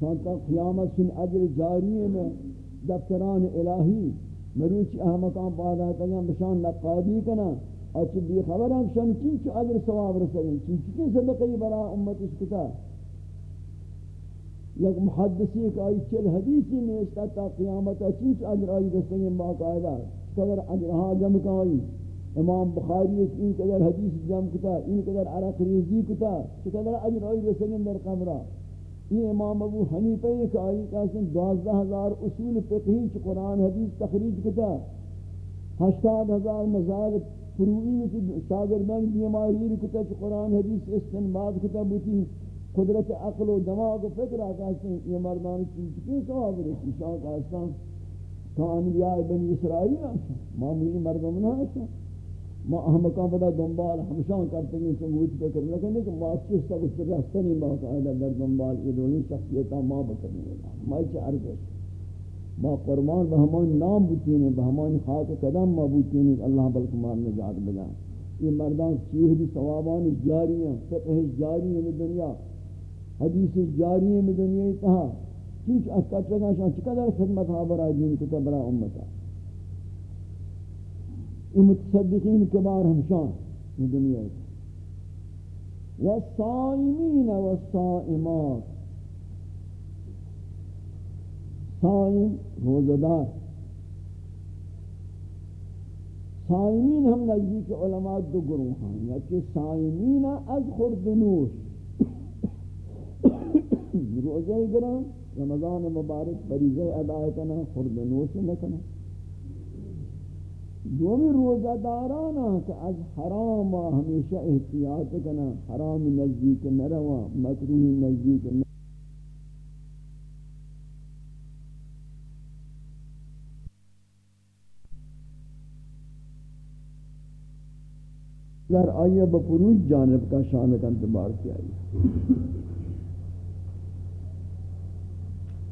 شانتا قیامت سن عجر جاری میں دفتران الہی مروچ احمقان پادا تگا بشان نقادی کنا۔ اچھا اچ بھی خبر ہم شان کی چ اجر ثواب رسیں کی کی صدقہ برا امت اس کتا؟ یک محدثی کا ای چل حدیثی میں اس تا قیامت اچ اجر ای رسیں باقاعدہ قدر اجر ہا جم کائی، امام بخاری اس ان قدر حدیث جم کتا ان قدر عرق ریزی کتا قدر اجر ای رسیں در قبرہ۔ یہ امام ابو حنیفہ ایک آئی کا سن دوازدہ ہزار اصول فقہی چ قرآن حدیث تخریج کتا، ہشتاد ہزار مزار فروعی کی شاگردان بیماری کتا کہ قرآن حدیث استنباد کتا بوتی قدرت عقل و دماغ و فکر آتا ہے یہ مردان چیز کی سواب رسی شاک آسان تو انبیاء بنی اسرائیل آسان معمولی مردم نہ آسان ما احمقاں پتا دنبال ہمشان کرتے ہیں کہ موت فکر لیکن کہ ما چیز تک اس پر رستہ نہیں باقاعدہ در دنبال یہ دونی شخصیتہ ما بکرنے لگا ما چاہ عرض ہے ما قرمان قربان بہمان نام بوتین ہیں بہمان خاک قدم ما بوتین ہیں، اللہ بلکمار نجات بدا یہ مردان چیہ دی ثوابان جاری ہیں، فقہ جاری ہیں دنیا، حدیث جاری ہیں دنیا کہا چونچہ اکا چکا شان چقدر خدمت ہا برای دین کتا برای امتا ہاں۔ یہ متصدقین کبار ہمشان دنیا ہے والصائمین والصائمات۔ صائم روزدار صائمین ہم نزدیک علماء دو گروہ ہیں یا کہ صائمین از خردنوش روزہ گرام رمضان مبارک فریضہ ادا کرنا خردنوش نہ کرنا دومی روزہ دارانا کہ از حرام ہمیشہ احتیاط کنا، حرام نزدیک نہ نروا مکروح نزدیک نروا۔ در آئیے بپروش جانب کا شان کا انتبار کیا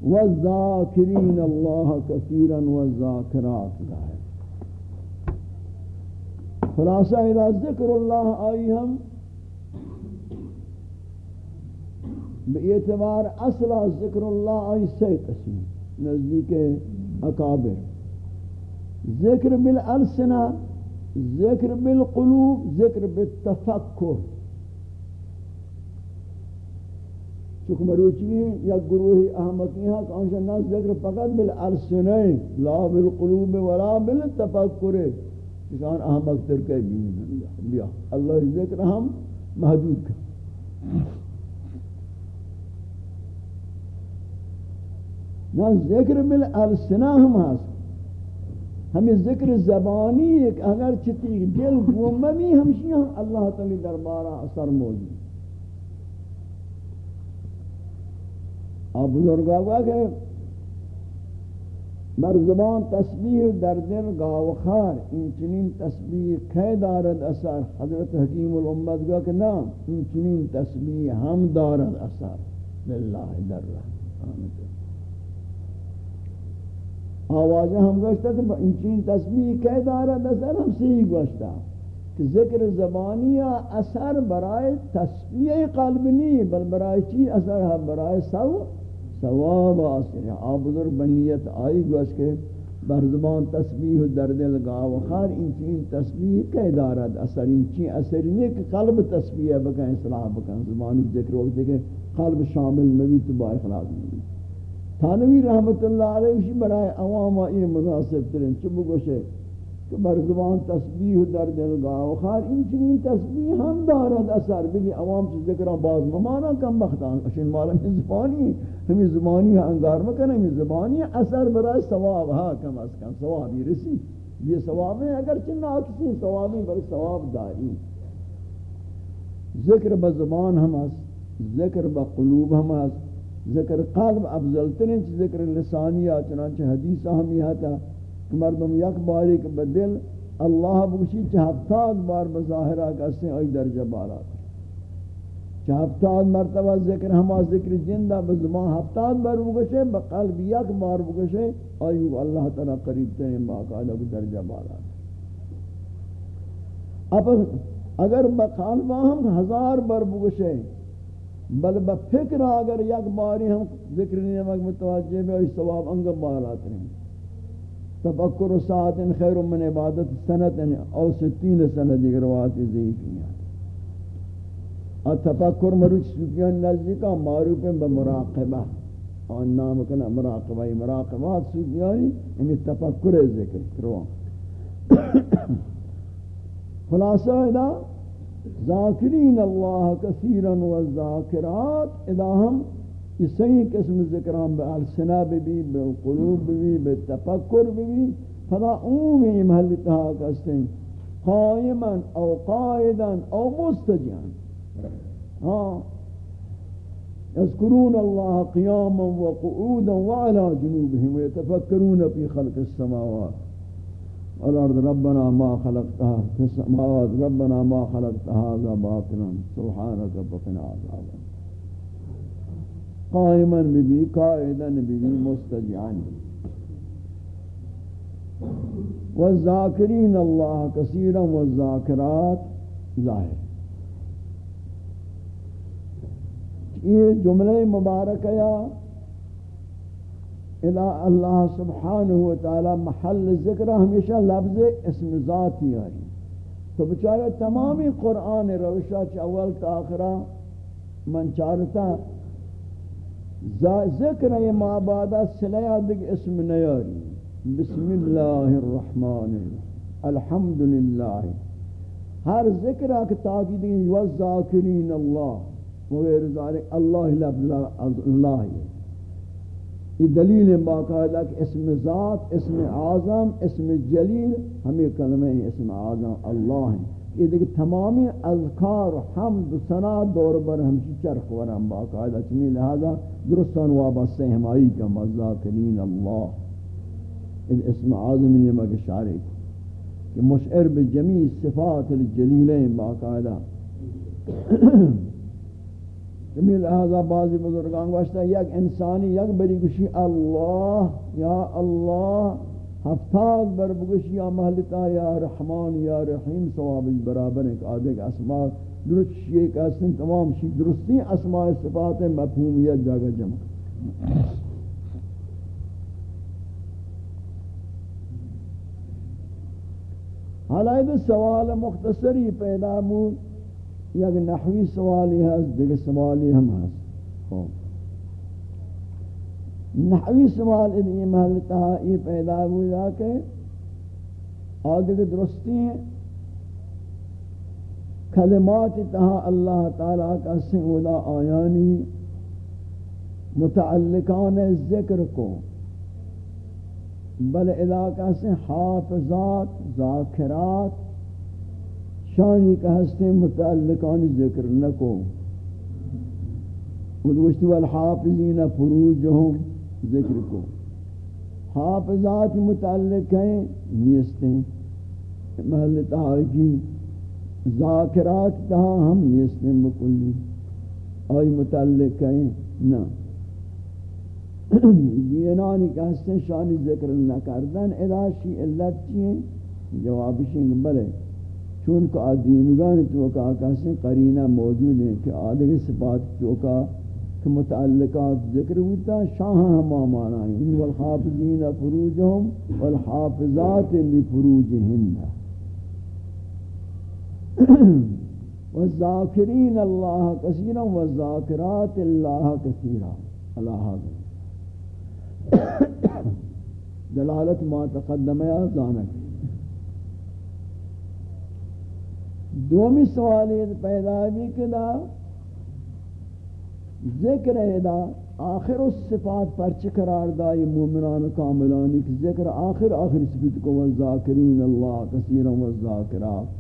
وَالذَّاكِرِينَ اللَّهَ كَثِيرًا وَالذَّاكِرَاتِ لَهَا خلاصہ اذا ذکر اللہ آئی ہم بے اعتبار اصلا ذکر اللہ آئی سی قسم، نزدیک اکابر۔ ذکر بالالسنہ ذکر بالقلوب، ذکر بالتفکر. چکہ مروچی ہیں یا گروہی احمقی ہیں کہ انشاء اللہ ذکر فقط بالالسنہ لا بالقلوب ولا بالتفکر انسان احمق تر کے بیا اللہ ذکر ہم محدود کا نہ ذکر بالالسنہ ہم ہاس ہمیں ذکر زبانی ایک اگر چتی دل گوممی ہمشی ہم اللہ تعالی دربارہ اثر موجود آپ بزرگا ہوا کہ بر زبان تسبیح در دل گاوخار این چنین تسبیح کی دارد اثر؟ حضرت حکیم الامت گا کہ نا این چنین تسبیح ہم دارد اثر۔ للہ در رحمت آوازیں ہم گوشتا کہ این چنین تسبیح کی دارد اثر ہم صحیح گوشتا کہ ذکر زبانی اثر برای تسبیح قلب نہیں بل برای چی اثر ہے برای سو، ثواب آسر آپ بزرگ بنیت آئی گوش کے برزبان تسبیح در دل گاو خار ان چین تسبیح کے دارد. اثر ان چین اثر نہیں کہ قلب تسبیح بکن، اصلاح بکن. زبانی ذکر وقت کہ قلب شامل نبی تو با اخلاق نبی تانوی رحمت اللہ علیہ اسی برای عوام یہ مناسب ترین چبو گوشے کہ بر زبان تسبیح در دل گاو خار این چنین تسبیح ہم دارد اثر بھی عوام سے ذکران باز ممانا کم بختان اشین مالا میں زبانی ہمیں زبانی انگار مکن ہمیں زبانی اثر برای ثواب ہا کم از کم ثوابی رسی یہ ثواب ہے اگر چننا کسی ثوابی بر ثواب داری ذکر بزبان ہم اس ذکر بقلوب ہم اس ذکر قلب افضل ترین ذکر لسانی چنانچہ حدیث ہم یہ تھا کہ مردم یک باری کے بدل اللہ بکشی چہفتاد بار بظاہرہ کسے اوی درجہ بالا. چہفتاد مرتبہ ذکر ہما ذکر جندہ بزمان ہفتاد بار بکشے بقلب یک بار بکشے ایو اللہ تعالی قریب ترین باقاعدہ کو درجہ بالا. اب اگر بقلب ہم ہزار بار بکشے بل بفکر اگر یک باری ہم ذکر نیمک متوجہ بے اوی ثواب انگا بالا ترین تفکر و ساعت خیر من عبادت سنت او ستین سنت دیگر روایت ضعیف ہیں اور تفکر مروچ سفیان نزدیکا معروف ہیں بمراقبہ اور نام کنا مراقبہ مراقبات سفیانی یعنی تفکر ذکر کروان خلاصہ ادا ذاکرین اللہ کثیرا والذاکرات ادا ہم یہ صحیح قسم ذکران بے السنا بھی بے قلوب بھی بے تفکر بھی فلا عمومی محل تہا کستے ہیں قائما او قائدا او مستجعا ہاں يذكرون الله قياما وقعودا وعلى جنوبهم ويتفكرون في خلق السماوات. والارض ربنا ما خلقتها، السماوات ربنا ما خلقت هذا باطلا سبحانك فقنا عذاب قائما ببي قائدا ببي مستجعا والذاكرين الله كثيرا والذاكرات ظاهر یہ جملہ مبارک یا اللہ سبحانہ وتعالی محل ذکر ہمیشہ لفظ اسم ذاتی آئی تو بچارے تمامی قرآن روشہ اول تا آخرہ، من چارتا ذکر یہ معبادہ سلیہ دیکھ اسم نیاری بسم اللہ الرحمن الرحیم۔ الحمدللہ۔ ہر ذکر آکھ تاکی دیکھ والذاکرین اللہ۔ وغیر ذالک، اللہ لفظ، اللہ یہ دلیل باقاعدہ کہ اسم ذات، اسم اعظم، اسم جلیل، ہمیں کلمہ اسم اعظم اللہ ہیں۔ یہ دیکھ تمامی اذکار حمد و ثنا دور بر ہمشی چرخ ورم باقاعدہ چمی لہذا درستان وابستہ ہمائی کا مذاکرین اللہ۔ اسم اعظم یہ مگہ شارک کہ مشعر بجمیع صفات الجلیلیں باقاعدہ۔ جمیل لہذا بعضی بزرگان گوشتا یک انسانی یک بری گوشی اللہ یا اللہ ہفتاد بر بگوشی یا محلتا یا رحمان، یا رحیم ثواب برابر ایک آدھے کے اسماء درست شیئے کہ اسن تمام شیئے درستی اسماء صفات مفہومیت جاگہ جمع. حالائد سوال مختصری پیدا بود یک نحوی سوالی هست، دیگه سوالی هم هست. خوب نحوی سوال این محل تہائی پیدا ہوئی کہ آدھگ درستی ہیں کلمات تہا اللہ تعالیٰ کا سنولا آیانی متعلقان ذکر کو، بل علاقہ سے حافظات، ذاکرات شانی کا ہستے متعلقان ذکر نکو ودوشتی والحافظین فروجہم ذکر کو۔ حافظات متعلق ہیں، نیستیں۔ محل تحاکی ذاکرات تہا ہم نیستیں بکلی۔ آئی متعلق ہیں نا دینانی کا ہستے شانی ذکر نہ کردن اداشی علت چیئے جوابشیں بلے۔ چون کہ آدینگان تو کا کسی قرینہ موجود ہیں کہ آدھے صفات تو کا کہ متعلقات ذکر ہوتا شاہ ہما مانا ہے۔ والحافظین فروجہم، والحافظات لفروجہن۔ والذاکرین اللہ کثیرا، والذاکرات اللہ کثیرا۔ اللہ حافظ۔ دلالت ما تقدم یا زانک۔ دومی سوال یہ پیدا بھی کہ دا ذکر ہے دا آخر اس صفات پر چقرار دائی مومنان کاملانی کہ ذکر آخر آخر صفت کو والذاکرین اللہ کثیرا والذاکرات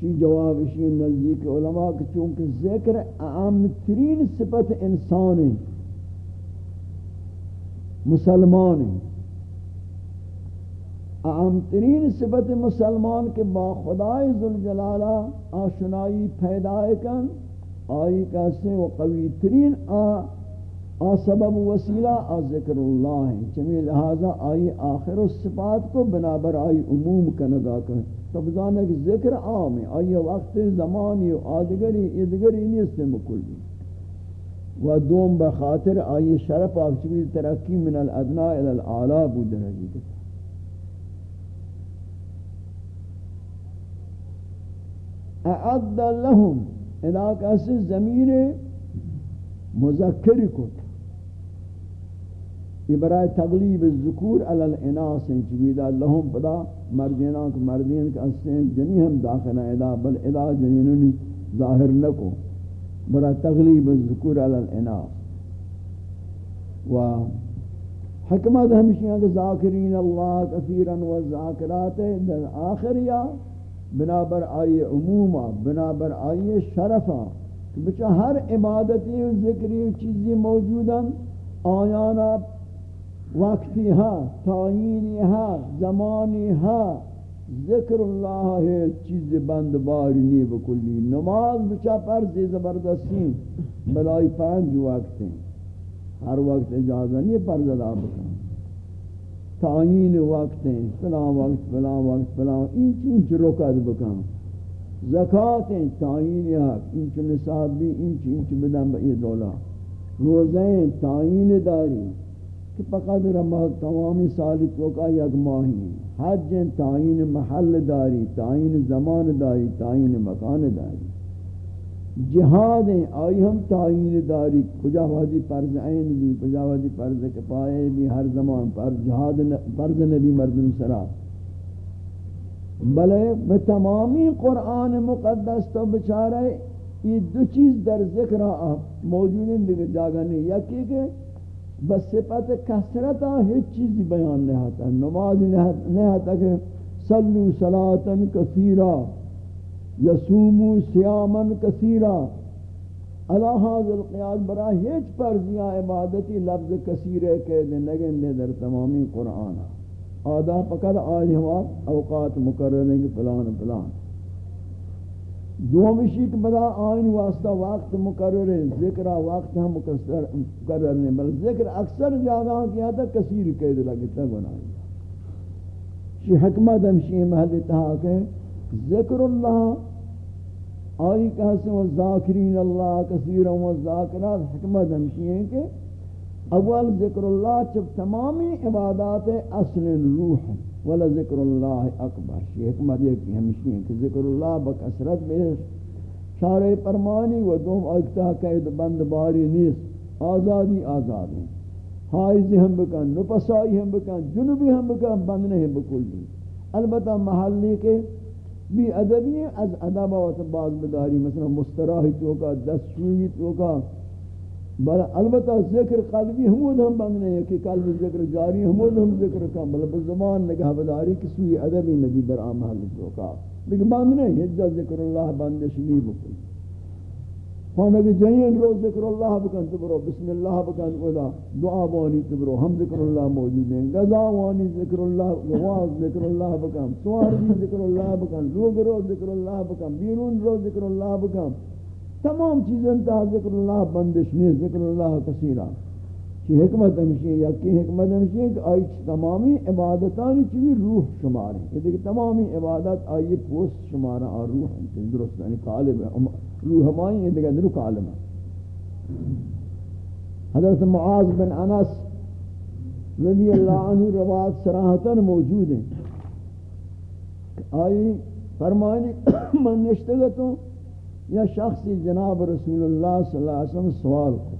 شی جواب شی نزدیک علماء کہ چونکہ ذکر عام ترین صفت انسان مسلمان ہیں عام ترین صفت مسلمان کے با خدای ذوالجلالہ آشنائی پیدا کن، آئی کیسے وہ قوی ترین آ آ سبب وسیلہ، آ ذکر اللہ ہے۔ چمی لہذا آئی آخر الصفات کو بنابر آئی عموم کا نگا کر تب زانے ذکر عام ہے۔ آئی وقت زمانی و آدگری، ادگری نہیں اس سے مکلی و دوم بخاطر آئی شرف آکچوی ترقی من الادنا الى العلا بود رہی۔ کتا اعد لهم. علاقہ سے ضمیر مذکر کو یہ برای تغلیب الذکور علی الاناس ہیں لهم پدا مردیناں کو مردین کے اسے جنی ہم داخل ادا بل ادا جنینونی ظاہر نکو. برای تغلیب الذکور علی الاناس. و حکمت ہمشیاں کہ ذاکرین اللہ کثیرا و ذاکرات در آخر یا بنابر آئی عموما، بنابر آئی شرفا بچہ ہر عبادتی و ذکری چیزی موجودا آیانا وقتی ہا تعینی ہا زمانی ہا ذکر اللہ ہے، چیز بند باری نہیں بکلی. نماز بچا پر زبردستی، بلائی پانچ وقت ہیں. ہر وقت اجازہ نہیں پر بکن. تعین وقت ہیں، فلاں وقت فلاں وقت، فلاں این چینچ رکت بکن زکاة ہیں تعین حق، انچ نصاب بھی، انچ انچ بدن بئی دولا۔ روزیں تعین داری، کہ فقط رمہ تمامی سالی تو کا یک ماہی حج تعین محل داری تعین زمان داری تعین مکان داری۔ جہاد ہیں، آئی ہم تعین داری کجا وادی فرض عین بھی کجا وادی فرض کفائے بھی، ہر زمان پر جہاد فرض نبی مردم سرا۔ بلے بتمامی قرآن مقدس تو بچارے یہ دو چیز در ذکر موجود ہیں، دیگر جاگہ نہیں۔ یکی کہ بس صفت کسرت ہیچ چیز بیان نہیں آتا۔ نماز نہیں آتا کہ صلو صلاة کثیرہ یسومو سیامن کثیرہ اللہ حاضر القیاد برا ہیچ پر زیاں عبادتی لفظ کثیرے کے دے نگن دے در تمامی قرآن. آدھا پکر آج ہوا اوقات مقرر ہیں کہ پلان پلان دومشی کہ بدا آئین واسطہ وقت مقرر ہے ذکر وقت ہم مقرر نہیں بل ذکر اکثر جاگہ کیا تھا کثیر قید لگتا گناہی شی حکمت ہمشی محل اتحا کہ ذکر اللہ آئی کہتے ہیں ذاکرین اللہ کثیرا و ذاکرات حکمت ہمشی ہیں کہ اول ذکر اللہ چب تمامی عبادات اصل روح ہیں، ولا ذکر اللہ اکبر۔ یہ حکمت یہ کہ ہمشی ہیں کہ ذکر اللہ بکثرت بے شارع پرمانی و دوم اکتا قید بند باری نیست۔ آزادی آزادی حائزی ہم بکن، نپسائی ہم بکن، جنوبی ہم بکن بند نہیں بکلی البتہ محلی کے بی ادبی از ادب و باز بداری، مثلا مستراحی تو کا دستشویی تو کا. بل البتہ ذکر قلبی ہمود ہم بندنے ہیں، کہ قلب ذکر جاری، ہمود ہم ذکر کا بل بزمان نگاہ بداری کسوی ادبی نبی در آمال دوکا لیکن بندنے ہیں ہجا ذکر اللہ بندش نہیں بکل خانہ کہ جہین روز ذکر اللہ بکن تو برو، بسم اللہ بکن اولا دعا بانی تو برو، ہم ذکر اللہ موجود ہیں۔ گزا وانی ذکر اللہ گواز ذکر اللہ بکن، سوار بھی ذکر اللہ بکن روگ روز ذکر اللہ بکن، بیرون روز ذکر اللہ بکن۔ تمام چیزیں تا ذکر اللہ بندش نہیں، ذکر اللہ کثیرہ۔ کی حکمت ہمشی، یا کی حکمت ہمشی کہ آئی تمامی عبادتانی چوی روح شمار ہیں۔ یہ دیکھ تمامی عبادت آئی پوست شمار اور روح ہیں درست یعنی قالب ہے روح ہمائی یہ دیکھ روح قالب ہے حضرت معاذ بن انس رضی اللہ عنہ روایت سراحتاً موجود ہیں۔ آئی، فرمائنی من نشتگتوں یا شخصی جناب رسول اللہ صلی اللہ علیہ وسلم سوال کو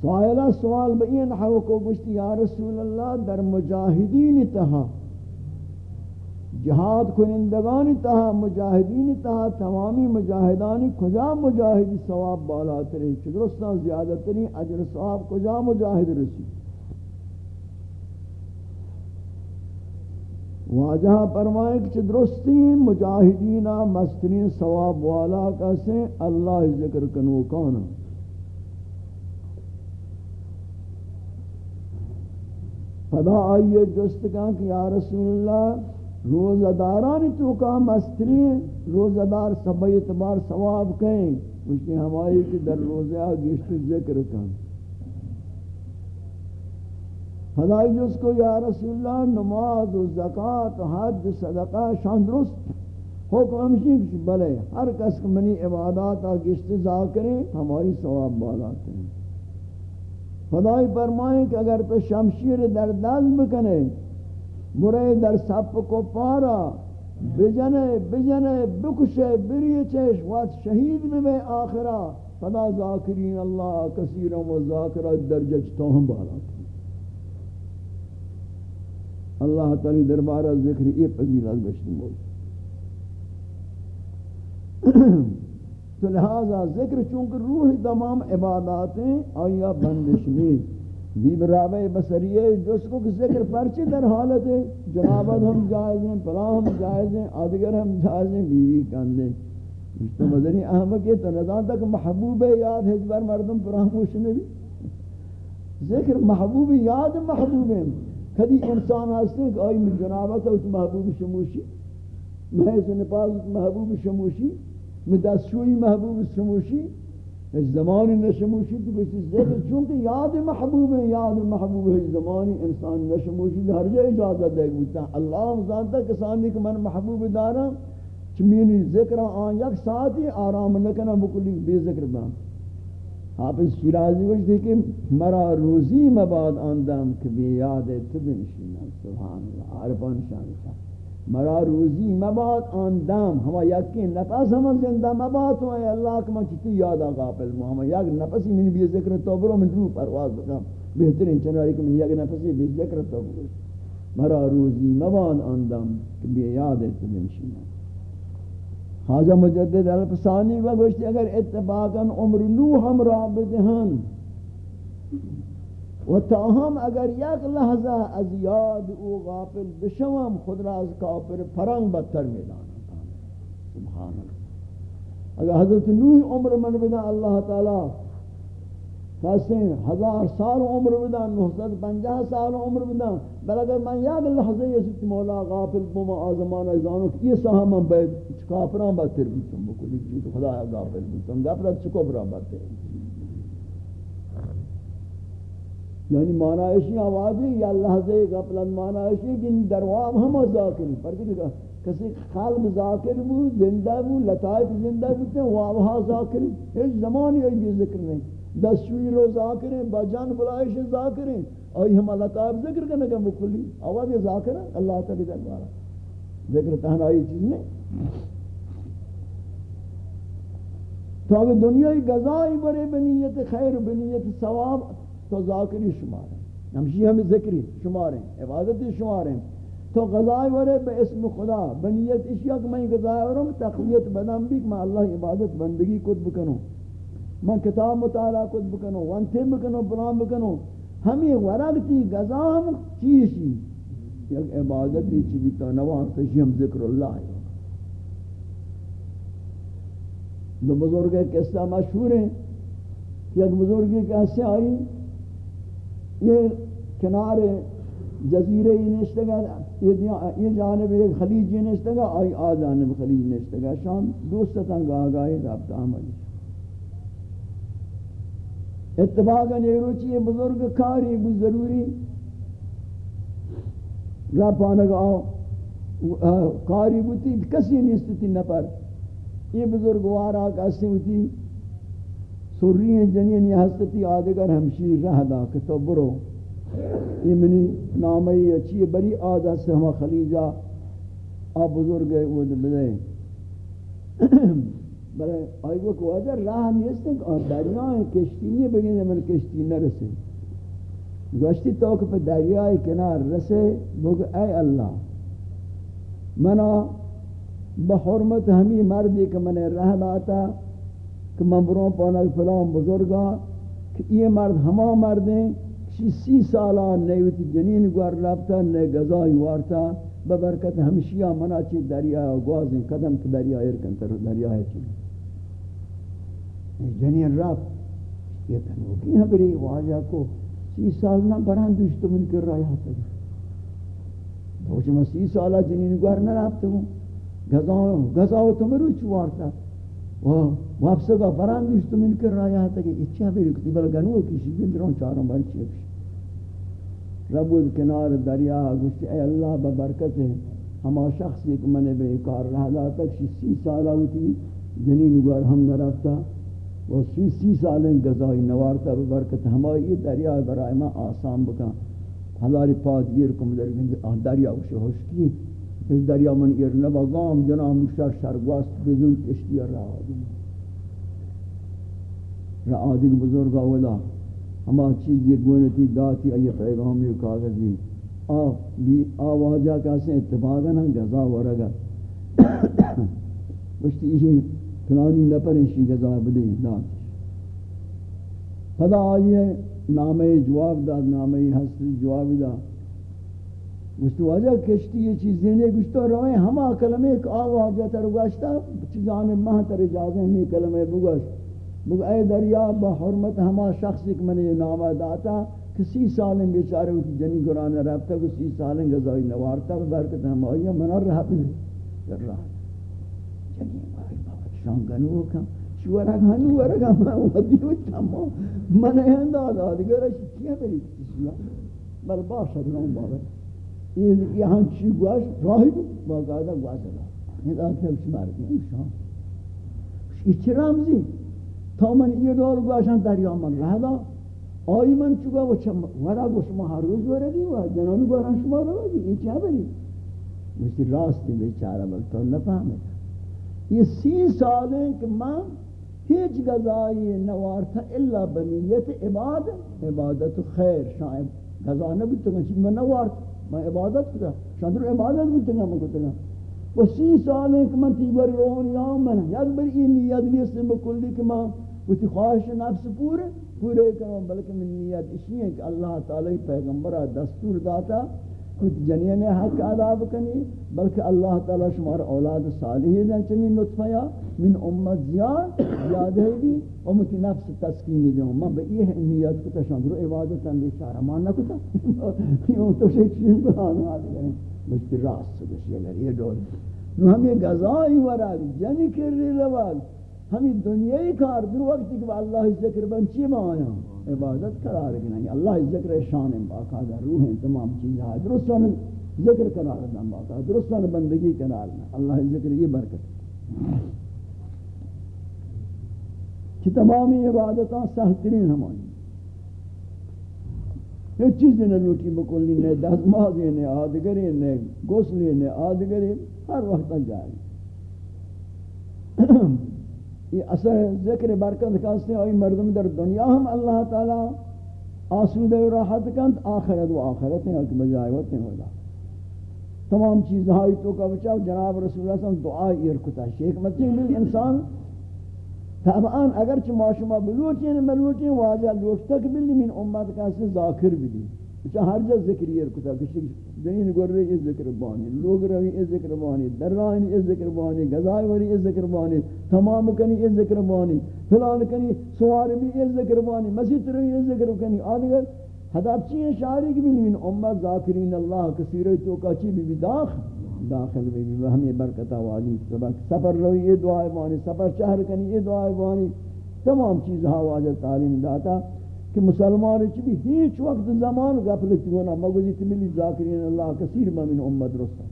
سوالہ سوال بین حو گشتی یا رسول اللہ، در مجاہدین تہا جہاد کنندگان تہا، مجاہدین تہا، تمامی مجاہدانی کجا مجاہد ثواب بالا تری چدرستان زیادہ تری اجر ثواب کجا مجاہد رسی واجہ فرمائے کہ درستی مجاہدین مسترین ثواب والا کا سے اللہ ذکر کنو کانا فدا آئیے جست کہا کہ یا رسول اللہ روزدارانی تو کا مسترین روزدار سب اعتبار ثواب کہیں، اس نے ہماری کہ در روزہ گشت ذکر کن خدای جس کو یا رسول اللہ، نماز و زکاة و حج و صدقہ شان درست۔ حکم ہمشی بلے۔ ہر کس منی عبادات آ گشت ذاکریں ہماری ثواب بالا کریں۔ خدای فرمائیں کہ اگر تو شمشیر در دل بکنے برے در سپ کو پارا، بجنے بجنے، بکشے، بریے چیش، وقت شہید بھی میں آخرہ۔ فدا ذاکرین اللہ کثیرا و ذاکرہ درجہ چتو ہم بالا۔ اللہ تعالی دربارہ ذکر یہ فضیلت بشتی موجود تو لہذا ذکر چونکہ روح تمام عباداتیں آیا بندش نہیں۔ بی برابع بسریے جس کو کہ ذکر پرچے در حالت ہے جنابت ہم جائز ہیں پلا ہم جائز ہیں آدگر ہم جائز ہیں، بیوی کندے تو مدنی احمد یہ تو نظام تک محبوب یاد ہے بار مردم فراموش نہیں ذکر محبوب یاد محبوب ہے کدی انسان ہستے کہ آئی من جنابت ہے، اس محبوب شموشی۔ میں اس نپاس محبوب شموشی، میں دستشوی محبوب شموشی۔ اس زمانی نشموشی تو کسی ذکر چونکہ یاد محبوب ہے یاد محبوب ہے زمانی انسان نشموشی ہر جائے اجازت دے گا اللہ مزانتا کسانی کہ من محبوب دارا، چمینی ذکر آن یک ساعتی آرام نکنا بکلی بے ذکر با حافظ شیرازی وجہ کہ مرا روزی مباد آندم کہ بے یاد تو بنشینا سبحان اللہ عرفان شان شان۔ مرا روزی مباد آندم ہما یقین نفس ہما زندہ مباد ہوا ہے اللہ کہ من چیتی یادا غافل مو. ہما یک نفسی من بے ذکر تو برو، من روح پرواز بکم. بہترین چنائی کہ من یک نفسی بے ذکر تو برو. مرا روزی مباد آندم کہ بے یاد تو بنشینا حاجہ مجدد الفسانی و گوشتی اگر اتفاقا عمر نو ہم را بدہن. و تاہم اگر یک لحظہ از یاد او غافل بشوام خود را از کافر پرنگ بدتر میدانا سبحان اللہ اگر حضرت نوح عمر من بدن، اللہ تعالی کسیں ہزار سال عمر بدن نحصد پنجہ سال عمر بدن. بل اگر من یاد لحظه یسیت مولا غافل بما آزمان ازانو کہ یہ سہا من باید کافران باتر بیتم بکلی چیز خدا غافل بیتم غفلت چکو برا باتر یعنی معنی آوازی، یا لحظه غفلت معنی کہ درواب ہم ذاکری. پر کسی قلب ذاکر بود زندہ بود لطائف زندہ بود واوہا ذاکر ایک زمانی ای ذکر نہیں دستشوی رو ذاکریں با جان بلائش ذاکریں آئی ہم اللہ تعالی ذکر کرنے کا مکلی. آواز ذاکر ہے اللہ تعالی دربارہ ذکر تہنائی چیز نہیں تو اگر دنیای گزائی برے بنیت خیر بنیت ثواب تو ذاکری شمار ہیں ہمشی ہمیں ذکری شمار ہیں عبادتی شمار ہیں تو غذائی ورے بے اسم خدا بنیت اشیاء کہ میں غذائی ورم تقویت بدم بھی کہ میں اللہ عبادت بندگی کت بکنوں من کتاب مطالعہ کت بکنو وانتے بکنو پرام بکنو۔ ہمیں ورق تی گزام چیشی؟ یک عبادتی چی بیتا نوان تشی ہم ذکر اللہ ہے۔ دو بزرگ قصہ مشہور ہیں، یک بزرگی بزرگ کیسے آئی۔ یہ کنار جزیرے ہی نشتگا یہ جانب ایک خلیج یہ نشتگا آئی آ جانب خلیج نشتگا شام دوستتاں گاہ گاہی رابطہ عملی۔ اتفاقا نیروچی بزرگ کاری بھی ضروری۔ را پانک آو کاری بوتی کسی نیستی نپر یہ بزرگ وارا کسی ہوتی سوری جنین یہ ہستی آدگر ہمشیر رہ دا کہ تو برو. یہ منی نامی اچھی بری آدھا سے ہما خلیجہ آپ بزرگ وہ دے بلے آئی وہ کو اگر راہ نیست ہے کہ دریائے کشتی نہیں بگینے من کشتی نہ رسے گوشتی تو کہ دریائے کنار رسے بگو اے اللہ منا بحرمت ہمی مردی کہ من رہ لاتا کہ من بروں پانا فلان بزرگا کہ یہ مرد ہما مرد ہیں کسی سی سالہ نیوتی جنین گوار رابطا نئے گزائی وارتا ببرکت ہمشیہ منا چی دریا گوازیں قدم تو دریا ارکن تر، دریا ہے چلی جنین رب یہ تنوکی ہے بری واجہ کو. سی سال نہ بران دوشتو من کر رہا ہے تک تو میں سی سالہ جنین گوار نہ رابطہ ہوں گزاؤ گزاؤ تو مرو چوارتا وہ واپس گا بران دوشتو من کر رہا ہے تک اچھا بری کتی بل گنو کسی دن درون چاروں بار چیک رب کنار دریا گوشتی اے اللہ ببرکت ہے ہما شخص ایک منے بے کار رہا تک سی سالہ ہوتی جنین گوار ہم نہ رابطہ وہ سی سی سالیں گزائی نوارتا ببرکت ہماری یہ دریا برای ما آسان بکن. ہماری پاد گیر کم در دریا وشی ہوشکی اس دریا من ایر نبا گام جنا مشتر شرگواست بزن کشتی را آدم را آدم بزرگ اولا چیز یہ گونتی داتی ای پیغامی کاغذی آہ بی آواجہ کاسے اتفاقا نا گزا ورگا وشتی یہ فلانی نپرشی گزا بدے داد خدا آئیے نامے جواب داد نامے حسن جواب دا گوشت واجہ کشتی، یہ چیزیں نہیں گوشت روئے ہما کلمہ ایک آواز جاتا رو گوشتا جانب ماہ تر اجازہ نہیں کلمہ بگوشت بگو اے دریا، با حرمت ہما شخص ایک منی نامہ داتا کسی سالیں بیچارے ہوتی جنی قرآن رابطہ کسی سالیں گزائی نوارتا، برکت ہم آئیہ منار رہا بھی کر رہا۔ جنی ماہی بابا شان گنو کم شورا گنو ورگا میں ودی ہوتا مو من انداد آدگر چیئے بری بل باشد نام بابا یہاں چی گواش؟ راہی بود. باقاعدہ گواش اللہ یعنی یہ داد ہے شمار کی شان یہ چی یعنی رمزی. تا من یہ دور گواشان دریا من رہ دا. آئی من چگا و چم ورا گو شما ہر روز وردی و جنانی گواران شما رو دی. یہ چی بری مجھتی راستی بیچارہ بل تو نفهمتا یہ سی سال ہیں کہ میں ہیچ غذائی نوارتا الا بنیت عبادت. عبادت خیر. شاید غذا نبی تو میں نوارتا. میں عبادت کرا شاندر عبادت بھی تنگا مکتنگا وہ سی سال ایک من تیبر روحن یا من یاد بر این نیت نیست بکلی کہ میں وہ خواہش نفس پورے پورے کروں، بلکہ من نیت اسی ہے کہ اللہ تعالی پیغمبرہ دستور داتا کچھ جنیہ میں حق ادا بکنی بلکہ اللہ تعالی شمار اولاد صالحی دن چمی نطفیا من امت زیاد زیاد ہے بھی امت نفس تسکین دیوں میں بئی یہ نیت کتا شاندرو عبادت ہم بیچارہ ماننا کتا یوں تو شکشین بلانے آدھے کریں مجھتی راست سے بشی اگر یہ دول نو ہمیں گزائی ورد جنی کر ری روال۔ ہمیں دنیای کار، در وقتی کہ اللہ ذکر بن چی مانا عبادت قرار گنا یعنی اللہ ذکر شان باقاعدہ روح تمام چیزیں درستان ذکر قرار دیں باقاعدہ درستان بندگی قرار دیں اللہ ذکر یہ برکت. کہ تمامی عبادتاں سہل ترین ہمانی ہیچ چیز نہ لوٹی بکلی نہ دستمازی نہ آدگری نہ گوسلی نہ آدگری. ہر وقت جائے یہ اثر ذکر برکت کاستے آئی مردم در دنیا ہم اللہ تعالی آسود و راحت کند، آخرت و آخرت ہیں کہ بجائے ہوتے ہیں ہوگا تمام چیز ہائی تو کا بچاؤ، جناب رسول اللہ صلی اللہ علیہ وسلم دعا ارکتا شیخ مچین مل انسان۔ طبعا اگرچہ معاشمہ بلوٹین ملوٹین واجہ لوٹتک بلی، من امت کا سے ذاکر بلی اچھا ہر جا ذکر یہ ارکتا کسی دین گورے اس ذکر بانی، لوگ روی اس ذکر بانی درائنی اس ذکر بانی گزائی وری ذکر بانی، تمام کنی ذکر بانی، فلان کنی سوار بھی ذکر بانی، مسجد روی اس ذکر کنی آدھگر حداب چیئے شعری کی بھی من امت ذاکرین اللہ کثیر تو کا چی بھی داخل داخل بھی بھی، ہمیں برکتہ والی سبق سفر روی یہ دعائے بانی، سفر شہر کنی یہ دعائے بانی، تمام چیز ہاں واجہ تعلیم داتا۔ کہ مسلمان چی بھی ہیچ وقت زمان غفلت ہونا مگوی ملی ذاکرین اللہ کثیر من امت رسل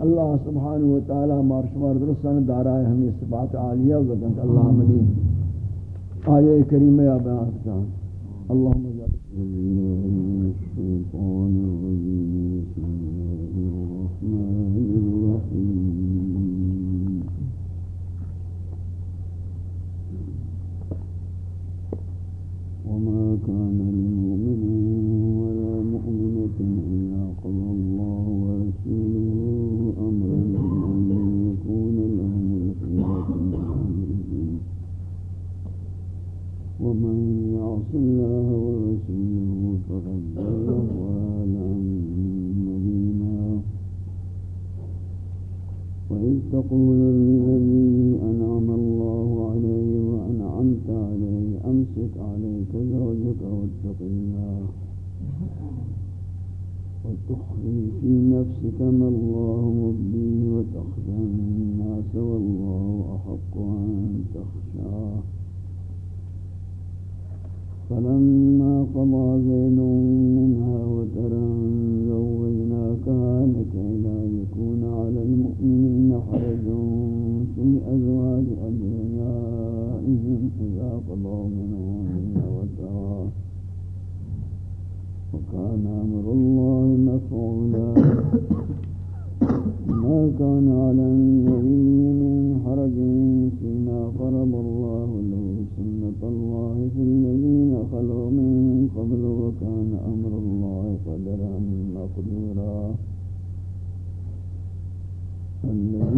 اللہ سبحانہ وتعالی تعالی شمار درستان دارائے ہمیں صفات عالیہ و اللہ ملی۔ آیہ کریمہ یا بیان کتان اللہم جل الشیطان الرجیم America أن تخشاه فلما قضى زيد منها وترا زوجناكها لكي لا يكون على المؤمنين حرج في أزواج أدعيائهم إذا قضوا منهن وترا. وكان أمر الله مفعولا. ما كان على الذين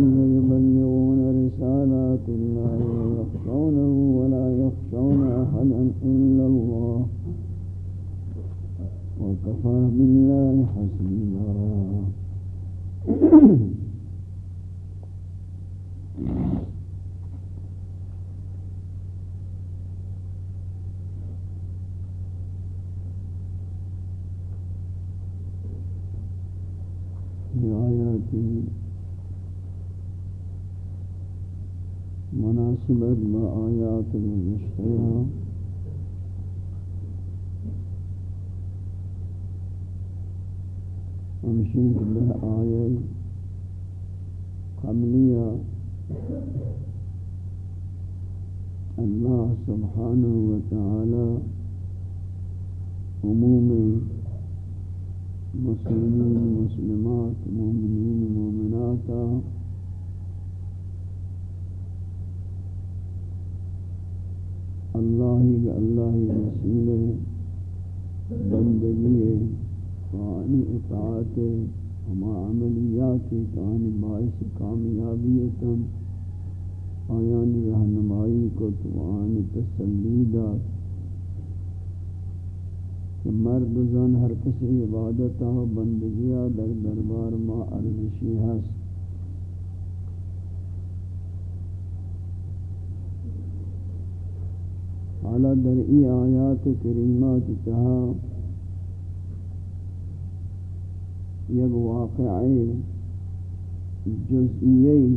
کریمات تہا یک واقعی جزئی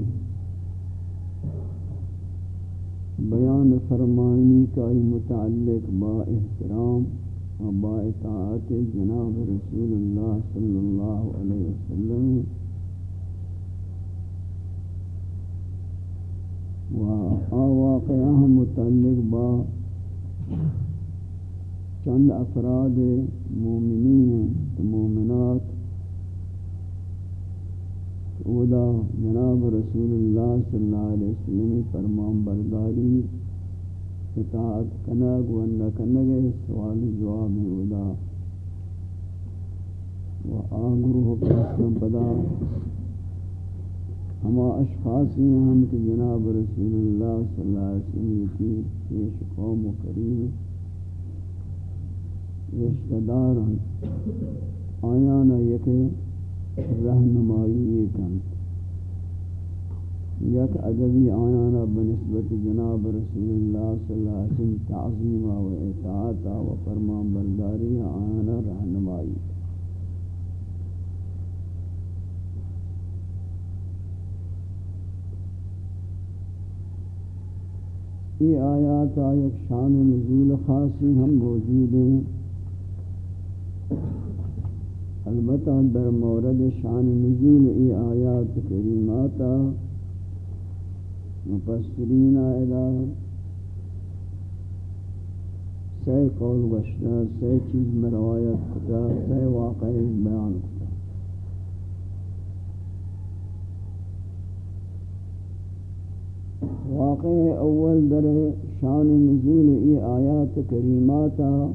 بیان فرمانی کا متعلق با احترام و با اطاعت جناب رسول اللہ صلی اللہ علیہ وسلم و واقعہ متعلق با چند افراد مومنین مومنات. اودا جناب رسول اللہ صلی اللہ علیہ وسلم فرمان برداری اطاعت کنگ و نکنگ سوال جواب اودا و آگروہ پرسن پدا. ہما اشخاصی ہم کہ جناب رسول اللہ صلی اللہ علیہ وسلم کی پیش قوم و کریم رشتہ دار آیانا یکے رہنمائی کن یک ادبی آیانا بنسبت جناب رسول اللہ صلی اللہ علیہ وسلم تعظیم و اطاعت و فرمان برداری آیانا رہنمائی یہ آیات آیت شان نزول خاصی ہم موجود ہیں. البتہ در مورد شان نزول ای آیات کریماتا مفسرین الہ سی قول وشنا سی چیز مروایت کتا سی واقع بیان کتا. واقع اول در شان نزول ای آیات کریماتا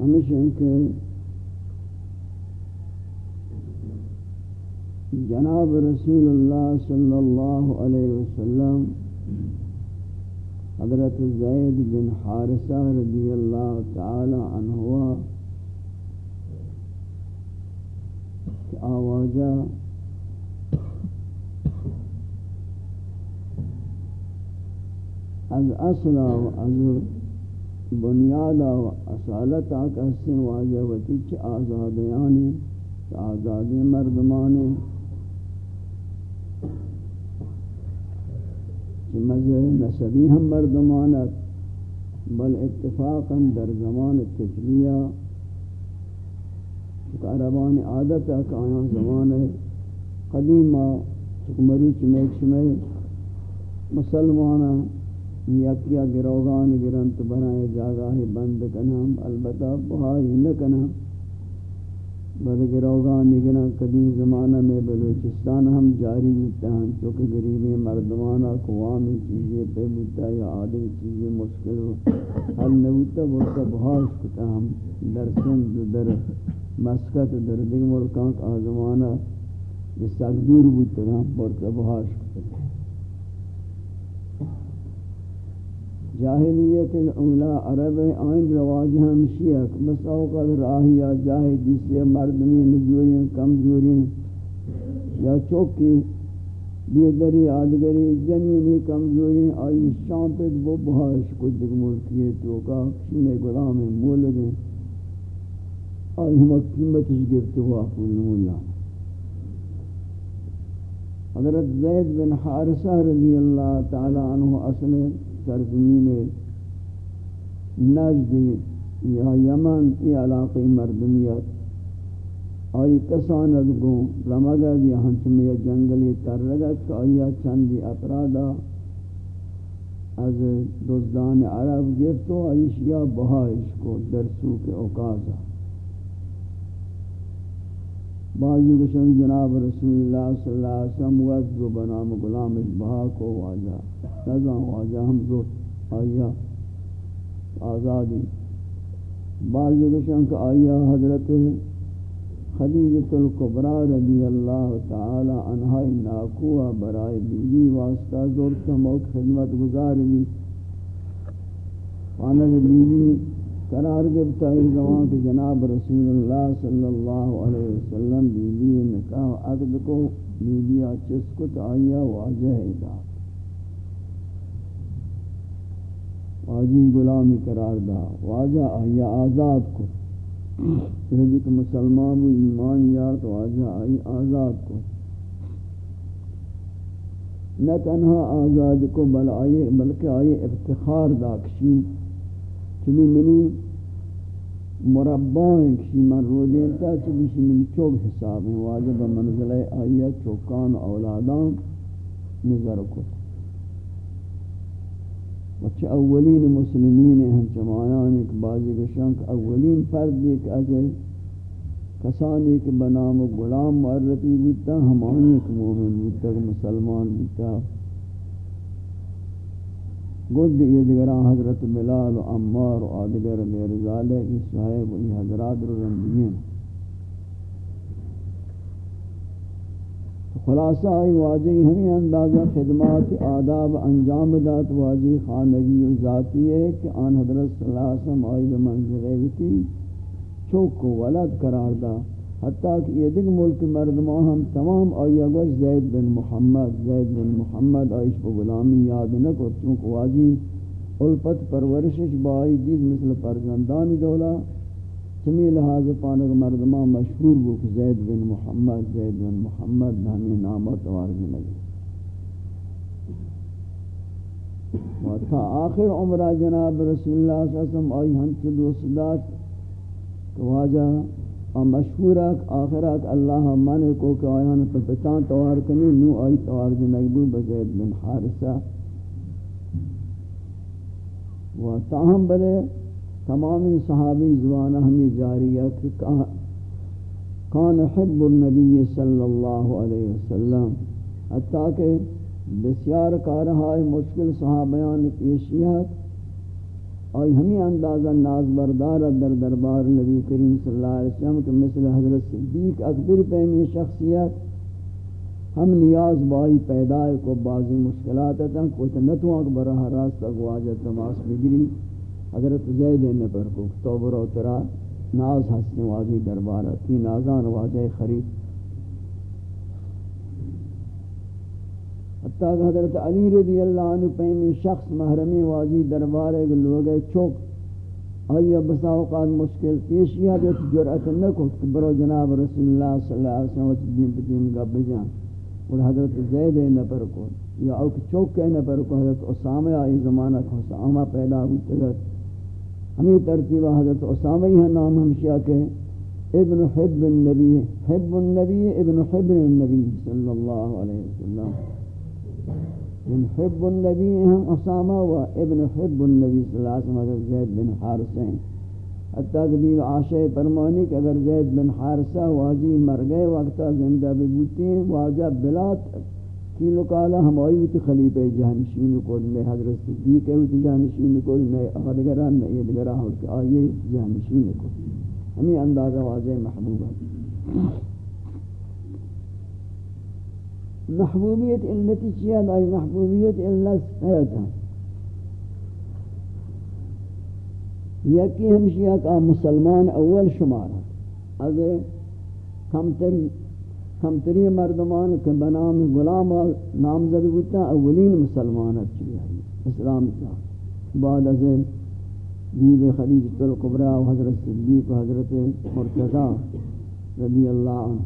ہمیشہ کہ جناب رسول اللہ صلی اللہ علیہ وسلم، حضرت زید بن حارثہ رضی اللہ تعالی عنہ آوازہ از اصلا و از بنیاد و اصالت آکا سن واجہ وتی چھ آزادیانی چھ آزادی مردمانی چھ مزہ نسبی ہم مردمانت بل اتفاقا در زمان تجلیہ چکہ عربانی عادت ہے کہ آیاں زمان قدیمہ چکہ مریچ میں چمیں مسلمانہ یکیا گروگان گرنت بنائے جاگاہ بند کنم، البتہ بہائی نہ کنم بل گروگان گرن قدیم زمانہ میں بلوچستان ہم جاری ہوتا ہیں، چونکہ غریبی مردمانہ قوامی چیزیں پہ بودتا یا عادل چیزیں مشکل ہو، حل نبوتا بولتا بہاش کتا ہم. در سند در مسکت، در دیگ ملکان کا زمانہ جس تک دور بودتا ہم بولتا بہاش کتا جاہلیت الاولا عرب آئین رواج ہمشیق بس اوقات راہی یا جاہی جسے مردمی نزوریں کمزوریں یا چوکی بیدری، آدگری، جنینی کمزوری آئی شامپت وہ بہاش کو دیکھ ملکیے تو کا کشمی غلام مولد ہیں آئی ہم قیمتش گرتے ہوا قلنو اللہ حضرت زید بن حارسہ رضی اللہ تعالی عنہ اصل سرزمین نجدی یا یمن، ای علاقی مردمیت آئی کساند گو رمگد یا ہنچمی جنگلی ترگت کہ آئی چندی اپرادا از دزدان عرب گفتو آئیش یا بہائش کو در سوک اوقازہ بعضی کشن جناب رسول اللہ صلی اللہ علیہ وسلم وزد و بنام غلام اشبہا کو واجہ نظام واجہ ہم زور آیا آزادی۔ بعضی کشن کہ آیا حضرت خدیجت القبرہ رضی اللہ تعالی عنہ ناکوہ برائے بیوی واسطہ زور سموک خدمت گزار بھی۔ پانک بیوی قرار گفتا ہے زمان کہ جناب رسول اللہ صلی اللہ علیہ وسلم بی بی نکاح عقد کو بی بی آچس کو تعییٰ واجہ دا واجی غلامی قرار دا واجہ آئی آزاد کو۔ یہ کہ مسلمان و ایمان یار تو واجہ آئی آزاد کو۔ نہ تنہا آزاد کو، بل آئے بلکہ آئے افتخار دا کشی چلی منی مربع کسی من روزین تا چلی من چوک حساب ہیں واجب منزل آئیہ چوکان اولادان نظر کو وچ اولین مسلمین ہیں چمایان ایک بازی گشان کہ اولین فرد ایک اجل کسانی ایک بنام غلام معرفی بودتا ہمانی ایک مومن بودتا مسلمان بودتا گود یہ دیگران حضرت بلال و عمار و آدگر میرزالے کی صحیب و یہ حضرات رو رنبیین خلاصہ آئی واضح ہمیں اندازہ خدمات آداب انجام دات واضح خانگی و ذاتی ہے کہ آن حضرت صلی اللہ علیہ وسلم آئی بمنزلے کی چوک کو ولد قرار دا۔ حتیٰ کہ یہ دیکھ ملک مردمان ہم تمام آیا گوش زید بن محمد، زید بن محمد آئیش کو غلامی یاد نہ کر چونکہ واجی الپت پرورشش بائی دید مثل پرزندانی دولا. چمی لحاظ پانک مردمان مشہور بو کہ زید بن محمد، زید بن محمد ہمیں نامت وارد لگے و تا آخر عمرہ جناب رسول اللہ صلی اللہ علیہ وسلم آئی ہم سے کہ واجہ مشہور آخرات اللہ من کو کہ آیان پر پتان توار کنی، نو آئی توار جنگبو بزید بن حارسہ۔ و تاہم بلے تمامی صحابی زوانہ ہمیں جاری کان حب النبی صلی اللہ علیہ وسلم۔ حتیٰ کہ بسیار کارہائی مشکل صحابیان پیشیات اور ہمیں اندازہ ناز بردار در دربار نبی کریم صلی اللہ علیہ وسلم کہ مثل حضرت صدیق اکبر پہنی شخصیت ہم نیاز بائی پیدائے کو بعضی مشکلات تھا کوئی نتوں اکبر راست اگواجہ تماس بگری حضرت زید نے پر کو تو برو ترا ناز ہنسنے واضح دربار کی نازان واضح خرید حتیٰ کہ حضرت علی رضی اللہ عنہ پہمی شخص محرمی واضی دربار ایک لوگ چوک آئیہ بسا اوقات مشکل پیشی ہے جو جرعت نکو کہ برو جناب رسول اللہ صلی اللہ علیہ وسلم دین پتیم کا بجان۔ اور حضرت زید نپر کو یا اوک چوک کے نپر کو حضرت اسامہ آئی زمانہ کو اسامہ پیدا ہوتے گا ہمیں ترتیبہ حضرت اسامہ ہی نام ہمشیہ کے۔ ابن حب النبی حب النبی، ابن حب النبی صلی اللہ علیہ وسلم۔ من حب النبی ہم اسامہ و ابن حب النبی صلی اللہ علیہ وسلم زید بن حارثہ ہیں۔ حتیٰ کہ عاشق فرمانی کہ اگر زید بن حارثہ واجی مر گئے وقتا زندہ بھی بوتی ہیں، واجہ بلات کی لکالا ہم آئی ہوتی خلیفہ جہنشین کو میں حضرت صدیق ہے ہوتی جہنشین کو میں آدگران میں ایدگران ہوتی آئیے جہنشین کو۔ ہمیں اندازہ واضح محبوب ہے۔ محبوبیت علتی چیئے دائی محبوبیت علت حیاتا یکی ہمشیہ کا مسلمان اول شمارا از کمتر کمتری مردمان کے بنام غلام نامزد ہوتا اولین مسلمانت چلی ہے اسلام کا بعد از بیب خدیجت القبرہ و حضرت صدیق و حضرت مرتضی رضی اللہ عنہ.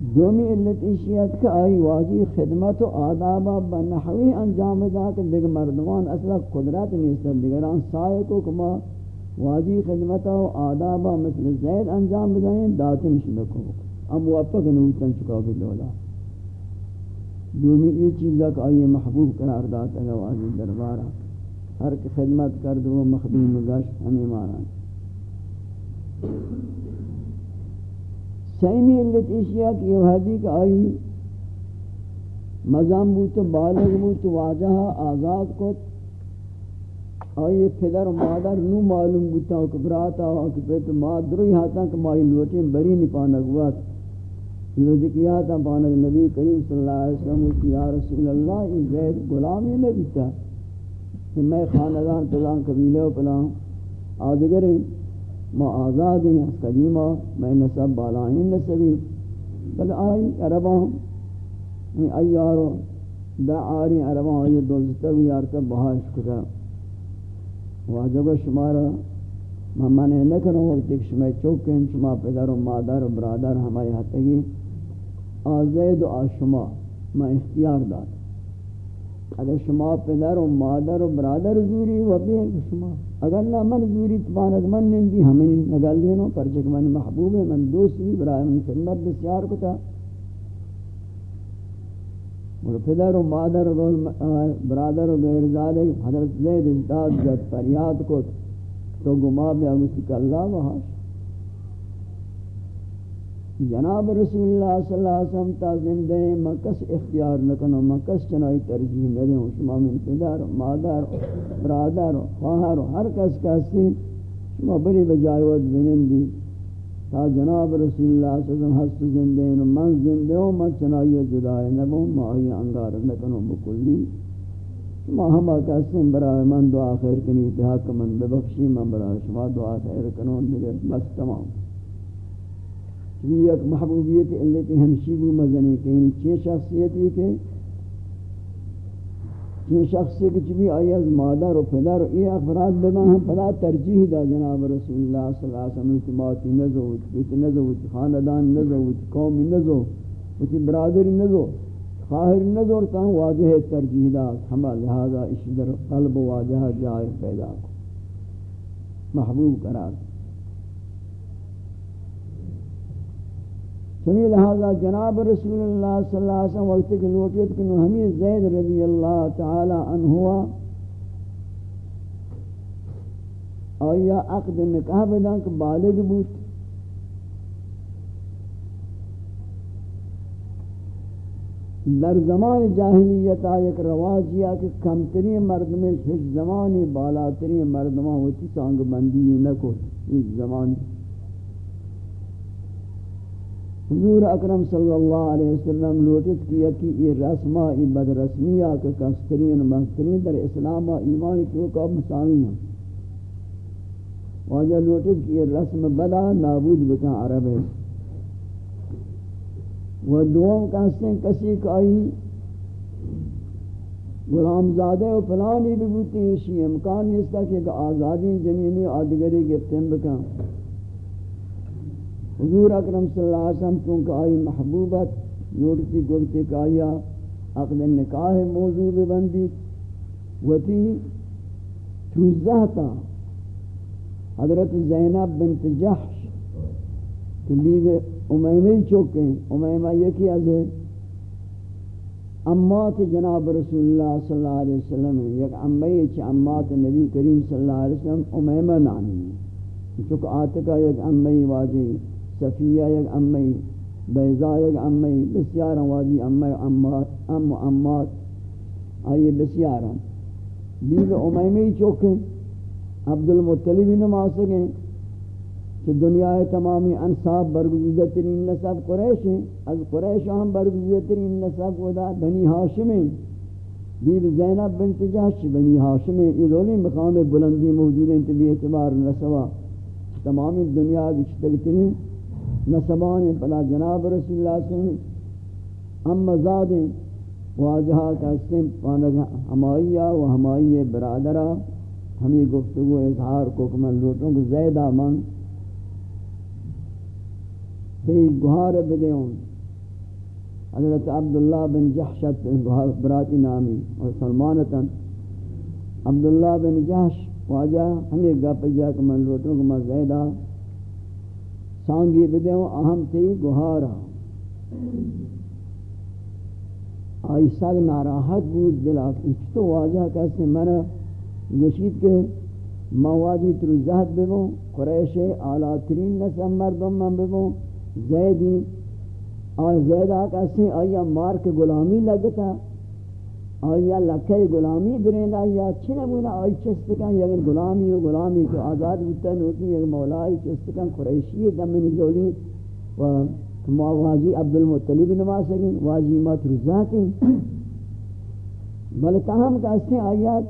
دومی علت اشیات کا آئی واضی خدمت و آدابا بنحوی انجام دا کہ دیکھ مردمان اصلا قدرت نیستر دیگران سائے کو کما واجی خدمت و آدابا مثل زید انجام بدائیں داتن شبکو ام موفق نوتن چکا بلولا دومی یہ چیزا کہ آئی محبوب قرار داتا گا واجی دربارا ہر کی خدمت کر دو مخدوم گشت ہمیں مارا سیمی علت اشیاء کی یہ حدی آئی مزام بوت بالغ بوت واجہ آزاد کو آئی پدر و مادر نو معلوم بوتا کہ براتا پیت مادروی ہاتا کہ مائی لوٹیں بری نپانک وقت۔ یہ ذکیات پانک نبی کریم صلی اللہ علیہ وسلم کی یا رسول اللہ یہ زید غلامی نبی تھا۔ کہ میں خاندان پلان قبیلے و پلان آدگر ما آزاد ہیں اس قدیمہ میں نسب بالائیں نسبی بل آئی عربان میں ایارو دا آری عربان یہ دوزتا بھی یارتا بہاش کتا۔ واجب شمارا ممانے نکنو وقت ایک شما چوکیں، شما پدر و مادر و برادر ہمائی حتگی آزید و آشما میں اختیار داد اگر شما پدر و مادر و برادر زوری و بھی شما۔ اگر نہ من زوری تبانک من نندی، ہمیں نگل لینو پرچک من محبوب ہے، من دوست بھی برای من خدمت بسیار کتا۔ اور پدر و مادر و برادر و غیر زادے حضرت زید انتاز جد، فریاد کو تو گما بیا اگسی اللہ وہاں جناب رسول اللہ صلی اللہ علیہ وسلم تا زندہ مکس اختیار نکنو مکس چنائی ترجیح ندیں شما من پدر مادر برادر خواہر ہر کس کسی شما بری بجائیوت بنندی تا جناب رسول اللہ صلی اللہ علیہ وسلم حس زندہ من زندہ ہوں من چنائی جدائی نبوں ماہی انگار نکنو بکلی شما ہما کسی برای من دعا خیر کنی، اتحاق من ببخشی، من برای شما دعا خیر کنو بس تمام۔ یک محبوبیت علت ہمشی بو مزنی کہ یعنی چھ شخصیت یہ کہ چھ شخصی کہ چبی آئی از مادر و پدر و یہ افراد بنا ہم پدا ترجیح دا جناب رسول اللہ صلی اللہ علیہ وسلم اعتماعی نزوت بیت نزوت خاندان نزوت قوم نزوت وچی برادر نزوت خواہر نزور تا واجہ ترجیح دا ہما لہذا اس در قلب واجہ جائے پیدا کو۔ محبوب قرار۔ چنی لہذا جناب رسول اللہ صلی اللہ علیہ وسلم وقت کے لوٹیت کنو ہمیں زید رضی اللہ تعالی عنہ آیا عقد نکاح بدن کہ بالغ بود؟ در زمان جاہلیت ایک رواج یا کہ کمتری مرد میں ہیچ زمانی بالاتری مردمہ ہوتی سانگ بندی نہ کو اس زمانی حضور اکرم صلی اللہ علیہ وسلم لوٹت کیا کہ یہ رسمہ، یہ بد رسمیہ کہ کسترین مسترین در اسلام و ایمان کیوں کا مساوی ہیں واجہ لوٹت کہ یہ رسم بدا نابود بکا عرب ہے۔ و دوم کہتے ہیں کسی کائی غلام زادہ و پلانی بھی بوتی اسی امکان نہیں نیستا کہ آزادی جنینی آدگری گفتن بکا حضور اکرم صلی اللہ علیہ وسلم چونکہ آئی محبوبت نوڑتی گوڑتی کہ آیا، عقد نکاح موضوع بندی وتی چوزہ تا حضرت زینب بنت جحش کہ بیو امیمی چوکیں امیمہ یکی از امات جناب رسول اللہ صلی اللہ علیہ وسلم، یک امی چھ امات نبی کریم صلی اللہ علیہ وسلم، امیمہ نامی۔ چونکہ آتکا یک امی واجی۔ صفیہ یک امی، بیضا یک امی بسیار وادی امی امات ام و امات آئیے بسیار بیو امیمی چوکیں عبدالمطلبی نماز سکیں کہ دنیا تمامی انصاب برگزیدہ ترین نصب قریش ہیں از قریش ہم برگزیدہ ترین نصب ودا بنی ہاشم ہیں بیب زینب بنت جحش، بنی ہاشم یہ مقام بلندی موجود ہیں تبی اعتبار نسوا تمام دنیا کی چتگترین نسبان پلا جناب رسول اللہ صلی اللہ علیہ وسلم۔ اما زادیں واجہا کا سم پانگا ہمائیہ و ہمائیہ برادرہ۔ ہمیں گفتگو اظہار کو کمن لوٹوں کو زیدہ من تی گوھار بدیوں۔ حضرت عبداللہ بن جحشت گوھار براتی نامی اور سلمانتا عبداللہ بن جحش واجہ، ہمیں گپ جا کمن لوٹوں کو من زیدہ۔ سانگی بدیوں اہم تی گوھارہ آئی سگ ناراحت بود، دل دلا تو واجہ کسی منا گوشید کہ مواجی تر زہد ببوں، قریش اعلیٰ ترین نسل مردم من ببوں۔ زیدی آئی زیدہ کسی آیا مار کے غلامی لگتا۔ آیا لکه غلامی برند آیا چی نبود آیا چست کن یا غلامی و غلامی تو آزاد بودن نوکی یک مولای چست کن قریشی دمن زولی و ما واجی عبدالمطلب نماز کن واجی ما ترزا کن بلکہ ہم کہتے ہیں آیات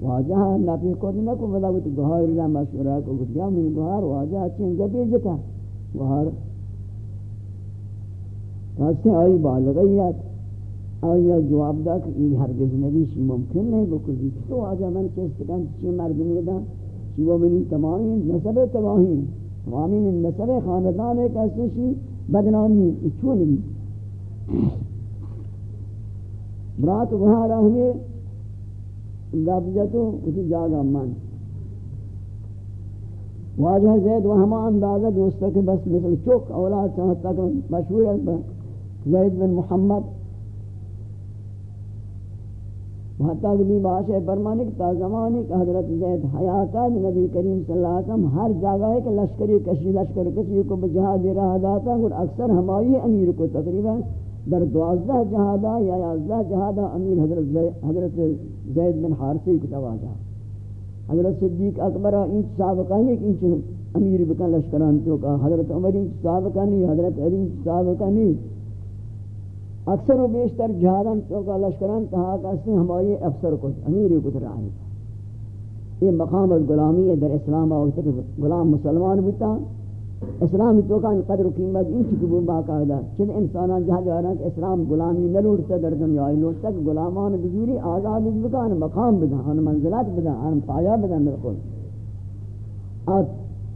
واجہ نبی کرد نکو کو بلا تو را نہ مشورہ کو گیا میں گہار واجہ چین گبی جتا گہار کہتے ہیں آئی بالغیات آیا جواب دا کہ یہ ہرگز نبی ممکن نہیں بکلی تو واجہ من چست کن چی مردمی دا چی وہ منی تمامی، نسب تباہی تمامی من نسب خاندان ایک ایسی شی بدنامی. چون؟ برات وہاں رہنے لب جتو اسی جاگا من. واجہ زید و ہما اندازہ دوستا کہ بس مثل چوک اولاد چاہتا کہ مشہور ہے زید بن محمد حتیٰ کہ بھی باشے فرمانے کہ تا زمانے کہ حضرت زید حیاتہ نبی کریم صلی اللہ علیہ وسلم ہر جگہ ہے کہ لشکری کشی لشکر کشی کو بجہاد رہا داتا اور اکثر ہمائی امیر کو تقریباً در دوازدہ جہادہ یا یازدہ جہادہ امیر حضرت زید, حضرت زید بن حارسی کو تواجہ۔ حضرت صدیق اکبرہ انچ سابقہ نہیں کہ انچ امیر بکن لشکران تو کا۔ حضرت عمر انچ سابقہ نہیں حضرت علی انچ سابقہ نہیں۔ اکثر و بیشتر جہادن چوکا لشکران کہا کہ اس ہماری افسر کو امیری کو تر آئی یہ مقام غلامی ہے، در اسلام آوکتا کہ غلام مسلمان بتا اسلام چوکا ان قدر و قیمت ان چکو بو باقاعدہ۔ چل انسانان جہاں جا رہا کہ اسلام غلامی نہ لوٹتا، در دنیا آئی لوٹتا کہ غلامان بزوری آزاد بکا ان مقام بدا ان منزلات بدا ان پایا بدا ملکل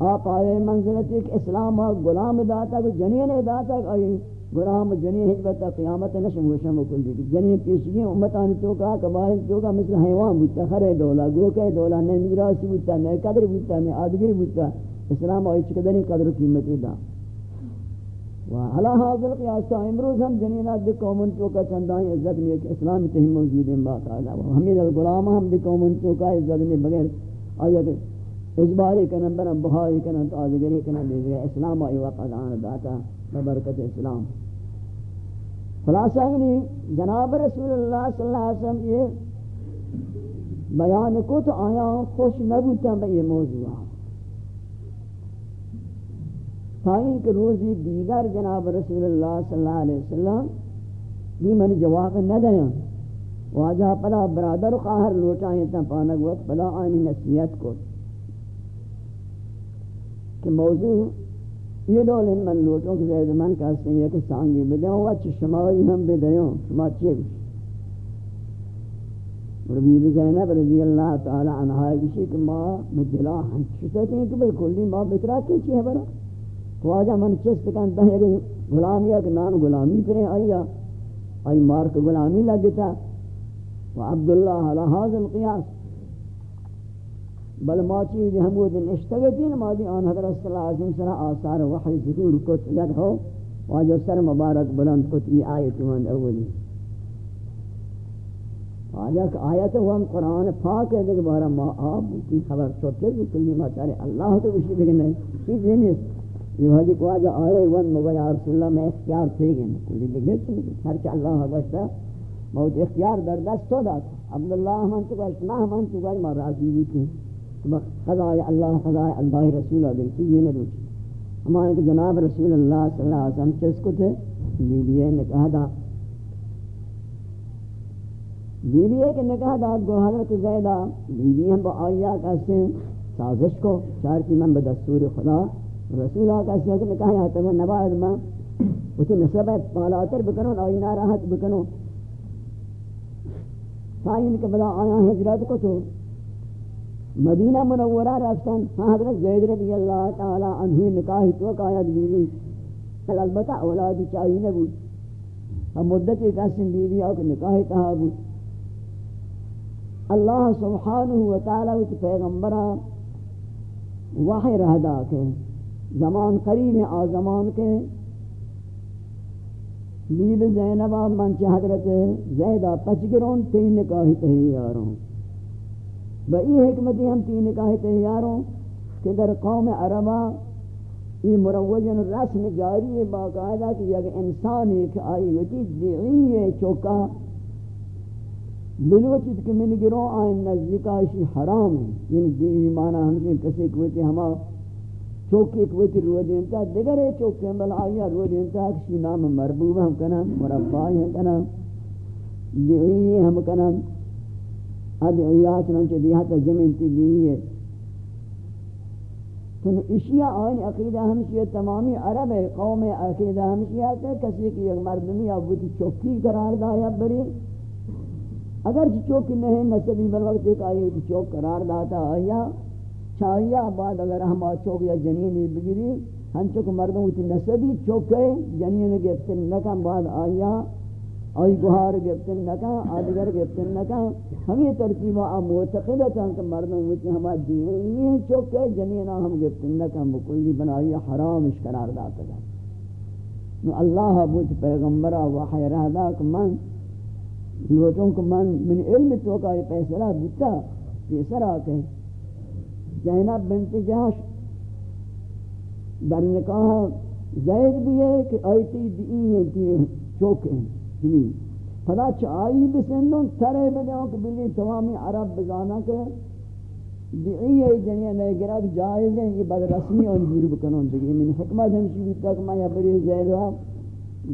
آپ آئے منزلت ایک اسلام غلام داتا کہ جنین داتا کہ غلام جنی حجبت قیامت نشم وشم کل دی جنی پیشگی امتان تو کا قبائل تو کا، مثل حیوان بوتا خرے دولا گو کہ دولا، نہ میراث بوتا نہ قدر بوتا نہ ادگری بوتا اسلام ائی چکدنی قدر قیمت دا. و علا حاضر قیاس امروز ہم جنینات دی قومن تو کا چندائیں عزت نہیں کہ اسلام تے موجود ہیں، باقاعدہ. ہمیں غلام ہم دی قومن تو کا عزت نہیں، بغیر آیا کہ اجباری کنن برم بہائی کنن تو آدگری کنن دیگر اسلام آئی وقت آن داتا، ببرکت اسلام. خلاصہ یعنی جناب رسول اللہ صلی اللہ علیہ وسلم یہ بیان کو تو آیا، خوش نبوتا میں یہ موضوع تائیں کہ روزی دیگر جناب رسول اللہ صلی اللہ علیہ وسلم بھی من جواب نہ دیا۔ واجہ پلا برادر قاہر لوٹائیں تا پانک وقت پلا آنی نصیحت کو۔ کہ موضوع یہ دول من لوٹوں کے زید من کہتے ہیں کہ سانگی بدیوں وچ اچھا شمائی ہم بدیوں شما چیئے ربی زینب رضی اللہ تعالی عنہ کسی کہ ماں مدلا ہم چھتے ہیں کہ بالکلی ماں بکرا کی چیئے برا۔ خواجہ من چست کانتا ہے کہ غلامی ہے کہ نان غلامی پرے آئیا آئی مارک غلامی لگتا۔ و عبداللہ علی حاضر قیاس۔ بل ما چیز ہم وہ دن اشتغتین ما دی آن حضرت صلی اللہ علیہ وسلم آثار وحی ذکر کت ید ہو، واجہ سر مبارک بلند کت یہ آیت من اولی۔ واجہ کہ آیت ہم قرآن پاک ہے، دیکھ بارا ما آپ کی خبر چھوٹے بھی کلی ما چارے اللہ تو کچھ دیکھ نہیں۔ چیز نہیں۔ یہ واجہ کہ واجہ آئے ون مبیا رسول اللہ، میں اختیار تھے گئے۔ کلی دیکھ ہر چا اللہ بشتا موت اختیار در دست تو دا عبداللہ ہمان تو کہا اتنا ہمان تو کہا ما راضی ہوتی ہیں خدای اللہ خدای اللہ رسول اللہ چیزیں نہ دوچی۔ ہمارے کہ جناب رسول اللہ صلی اللہ علیہ وسلم چس کو تھے؟ بیویے نے کہا دا۔ بیوی ہے کہ نکاح داد گو حضرت زیدہ بیوی ہم با آئیہ کہتے ہیں سازش کو۔ شارتی من بدستور خدا، رسول اللہ کہتے ہیں کہ نکاح یہاں تک نبائد میں اسی نصبت پالاتر بکنو آئی ناراحت بکنو۔ سائن کے بدا آیا حجرت کو تو مدینہ منورہ رفتن ہاں حضرت زید رضی اللہ تعالی عنہ نکاح تو قائد بیوی البتہ اولاد چاہیے نہ بود۔ ہم مدت ایک اسم بیوی آکے نکاح تہا بود۔ اللہ سبحانہ و تعالی وچ پیغمبرہ وحی رہ دا کے۔ زمان قریب آ زمان کے۔ بیب زینبہ منچ حضرت زیدہ پچگرون تین نکاح نکاہی تہیاروں بئی حکمتی ہم تین نکاہی تہیاروں کہ در قوم عربہ یہ مروجن رسم جاری ہے، باقاعدہ کہ یک انسان ایک آئی ہوتی دیعی چوکا بلوچت کہ من گروں آئین نزدیکاشی حرام ہے۔ یعنی دیعی معنی ہمشہ کسی کوئی ہما چوکی کوئی رو دینتا دیگر ہے چوکی ہم بل آیا رو دینتا کسی نام مربوب ہم کنم مربائی ہم کنم دیعی ہم کنم ادعیات چنانچہ دیہاتا زمین تی دیعی ہے۔ تو اشیاء آئین عقیدہ ہمشیہ تمامی عرب ہے قوم عقیدہ ہمشیہ کہ کسی کی ایک مردمی آبوتی چوکی قرار دایا بری۔ اگر چوکی نہیں نصبی بلوقت ایک آئی ہوتی چوک قرار داتا آیا۔ چاہیا بعد اگر ہم چوک یا جنینی بگیری، ہم چوک مردوں ہوتی نصبی چوک ہے جنین گفتن نکم بعد آیا۔ آئی گوھار گفتن نکم آدگر گفتن نکم ہمیں ترتیبہ آ معتقدت ہیں کہ مردوں ہوتی ہما دینی ہیں چوک ہے جنینہ ہم گفتن نکم بکلی بنائی حرام اس قرار داتا گا اللہ بوچ پیغمبرہ وحی رہ دا کہ من لوٹوں کو من من علم تو یہ فیصلہ دیتا تیسرا کہ زینب بنت جہش در نکاح زید بھی ہے کہ آیتی دی ہیں دی چوکیں جنی پدا چاہی بسندن ترے بدیوں کہ بلی تمامی عرب بزانا کہ دیئی ہے جنیا نئے گرا جائز ہیں، یہ بد رسمی انجور بکنوں دیگی من حکمت ہمشی بھی تک میں یا بری زید ہوا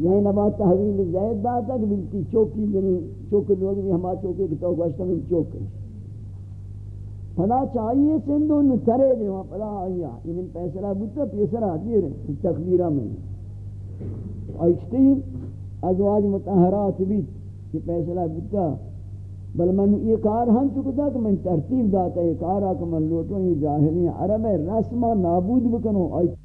زینبا تحویل زید باتا کہ بلتی چوکی جنی، چوکی لوگ بھی ہما چوکی کہ تو گوشتا میں چوک ہے پدا چاہیے سندوں سندو نترے دے وہاں پدا آیا انہیں پیسرہ بودتا پیسرہ دیر ہے، تقدیرہ میں۔ آئیشتی ازواج متحرات بھی یہ پیسرہ بتا بل من یہ کار ہم چکتا کہ من ترتیب داتا ہے کارا کہ من لوٹوں، یہ جاہلی عرب رسمہ نابود بکنوں آئیشتی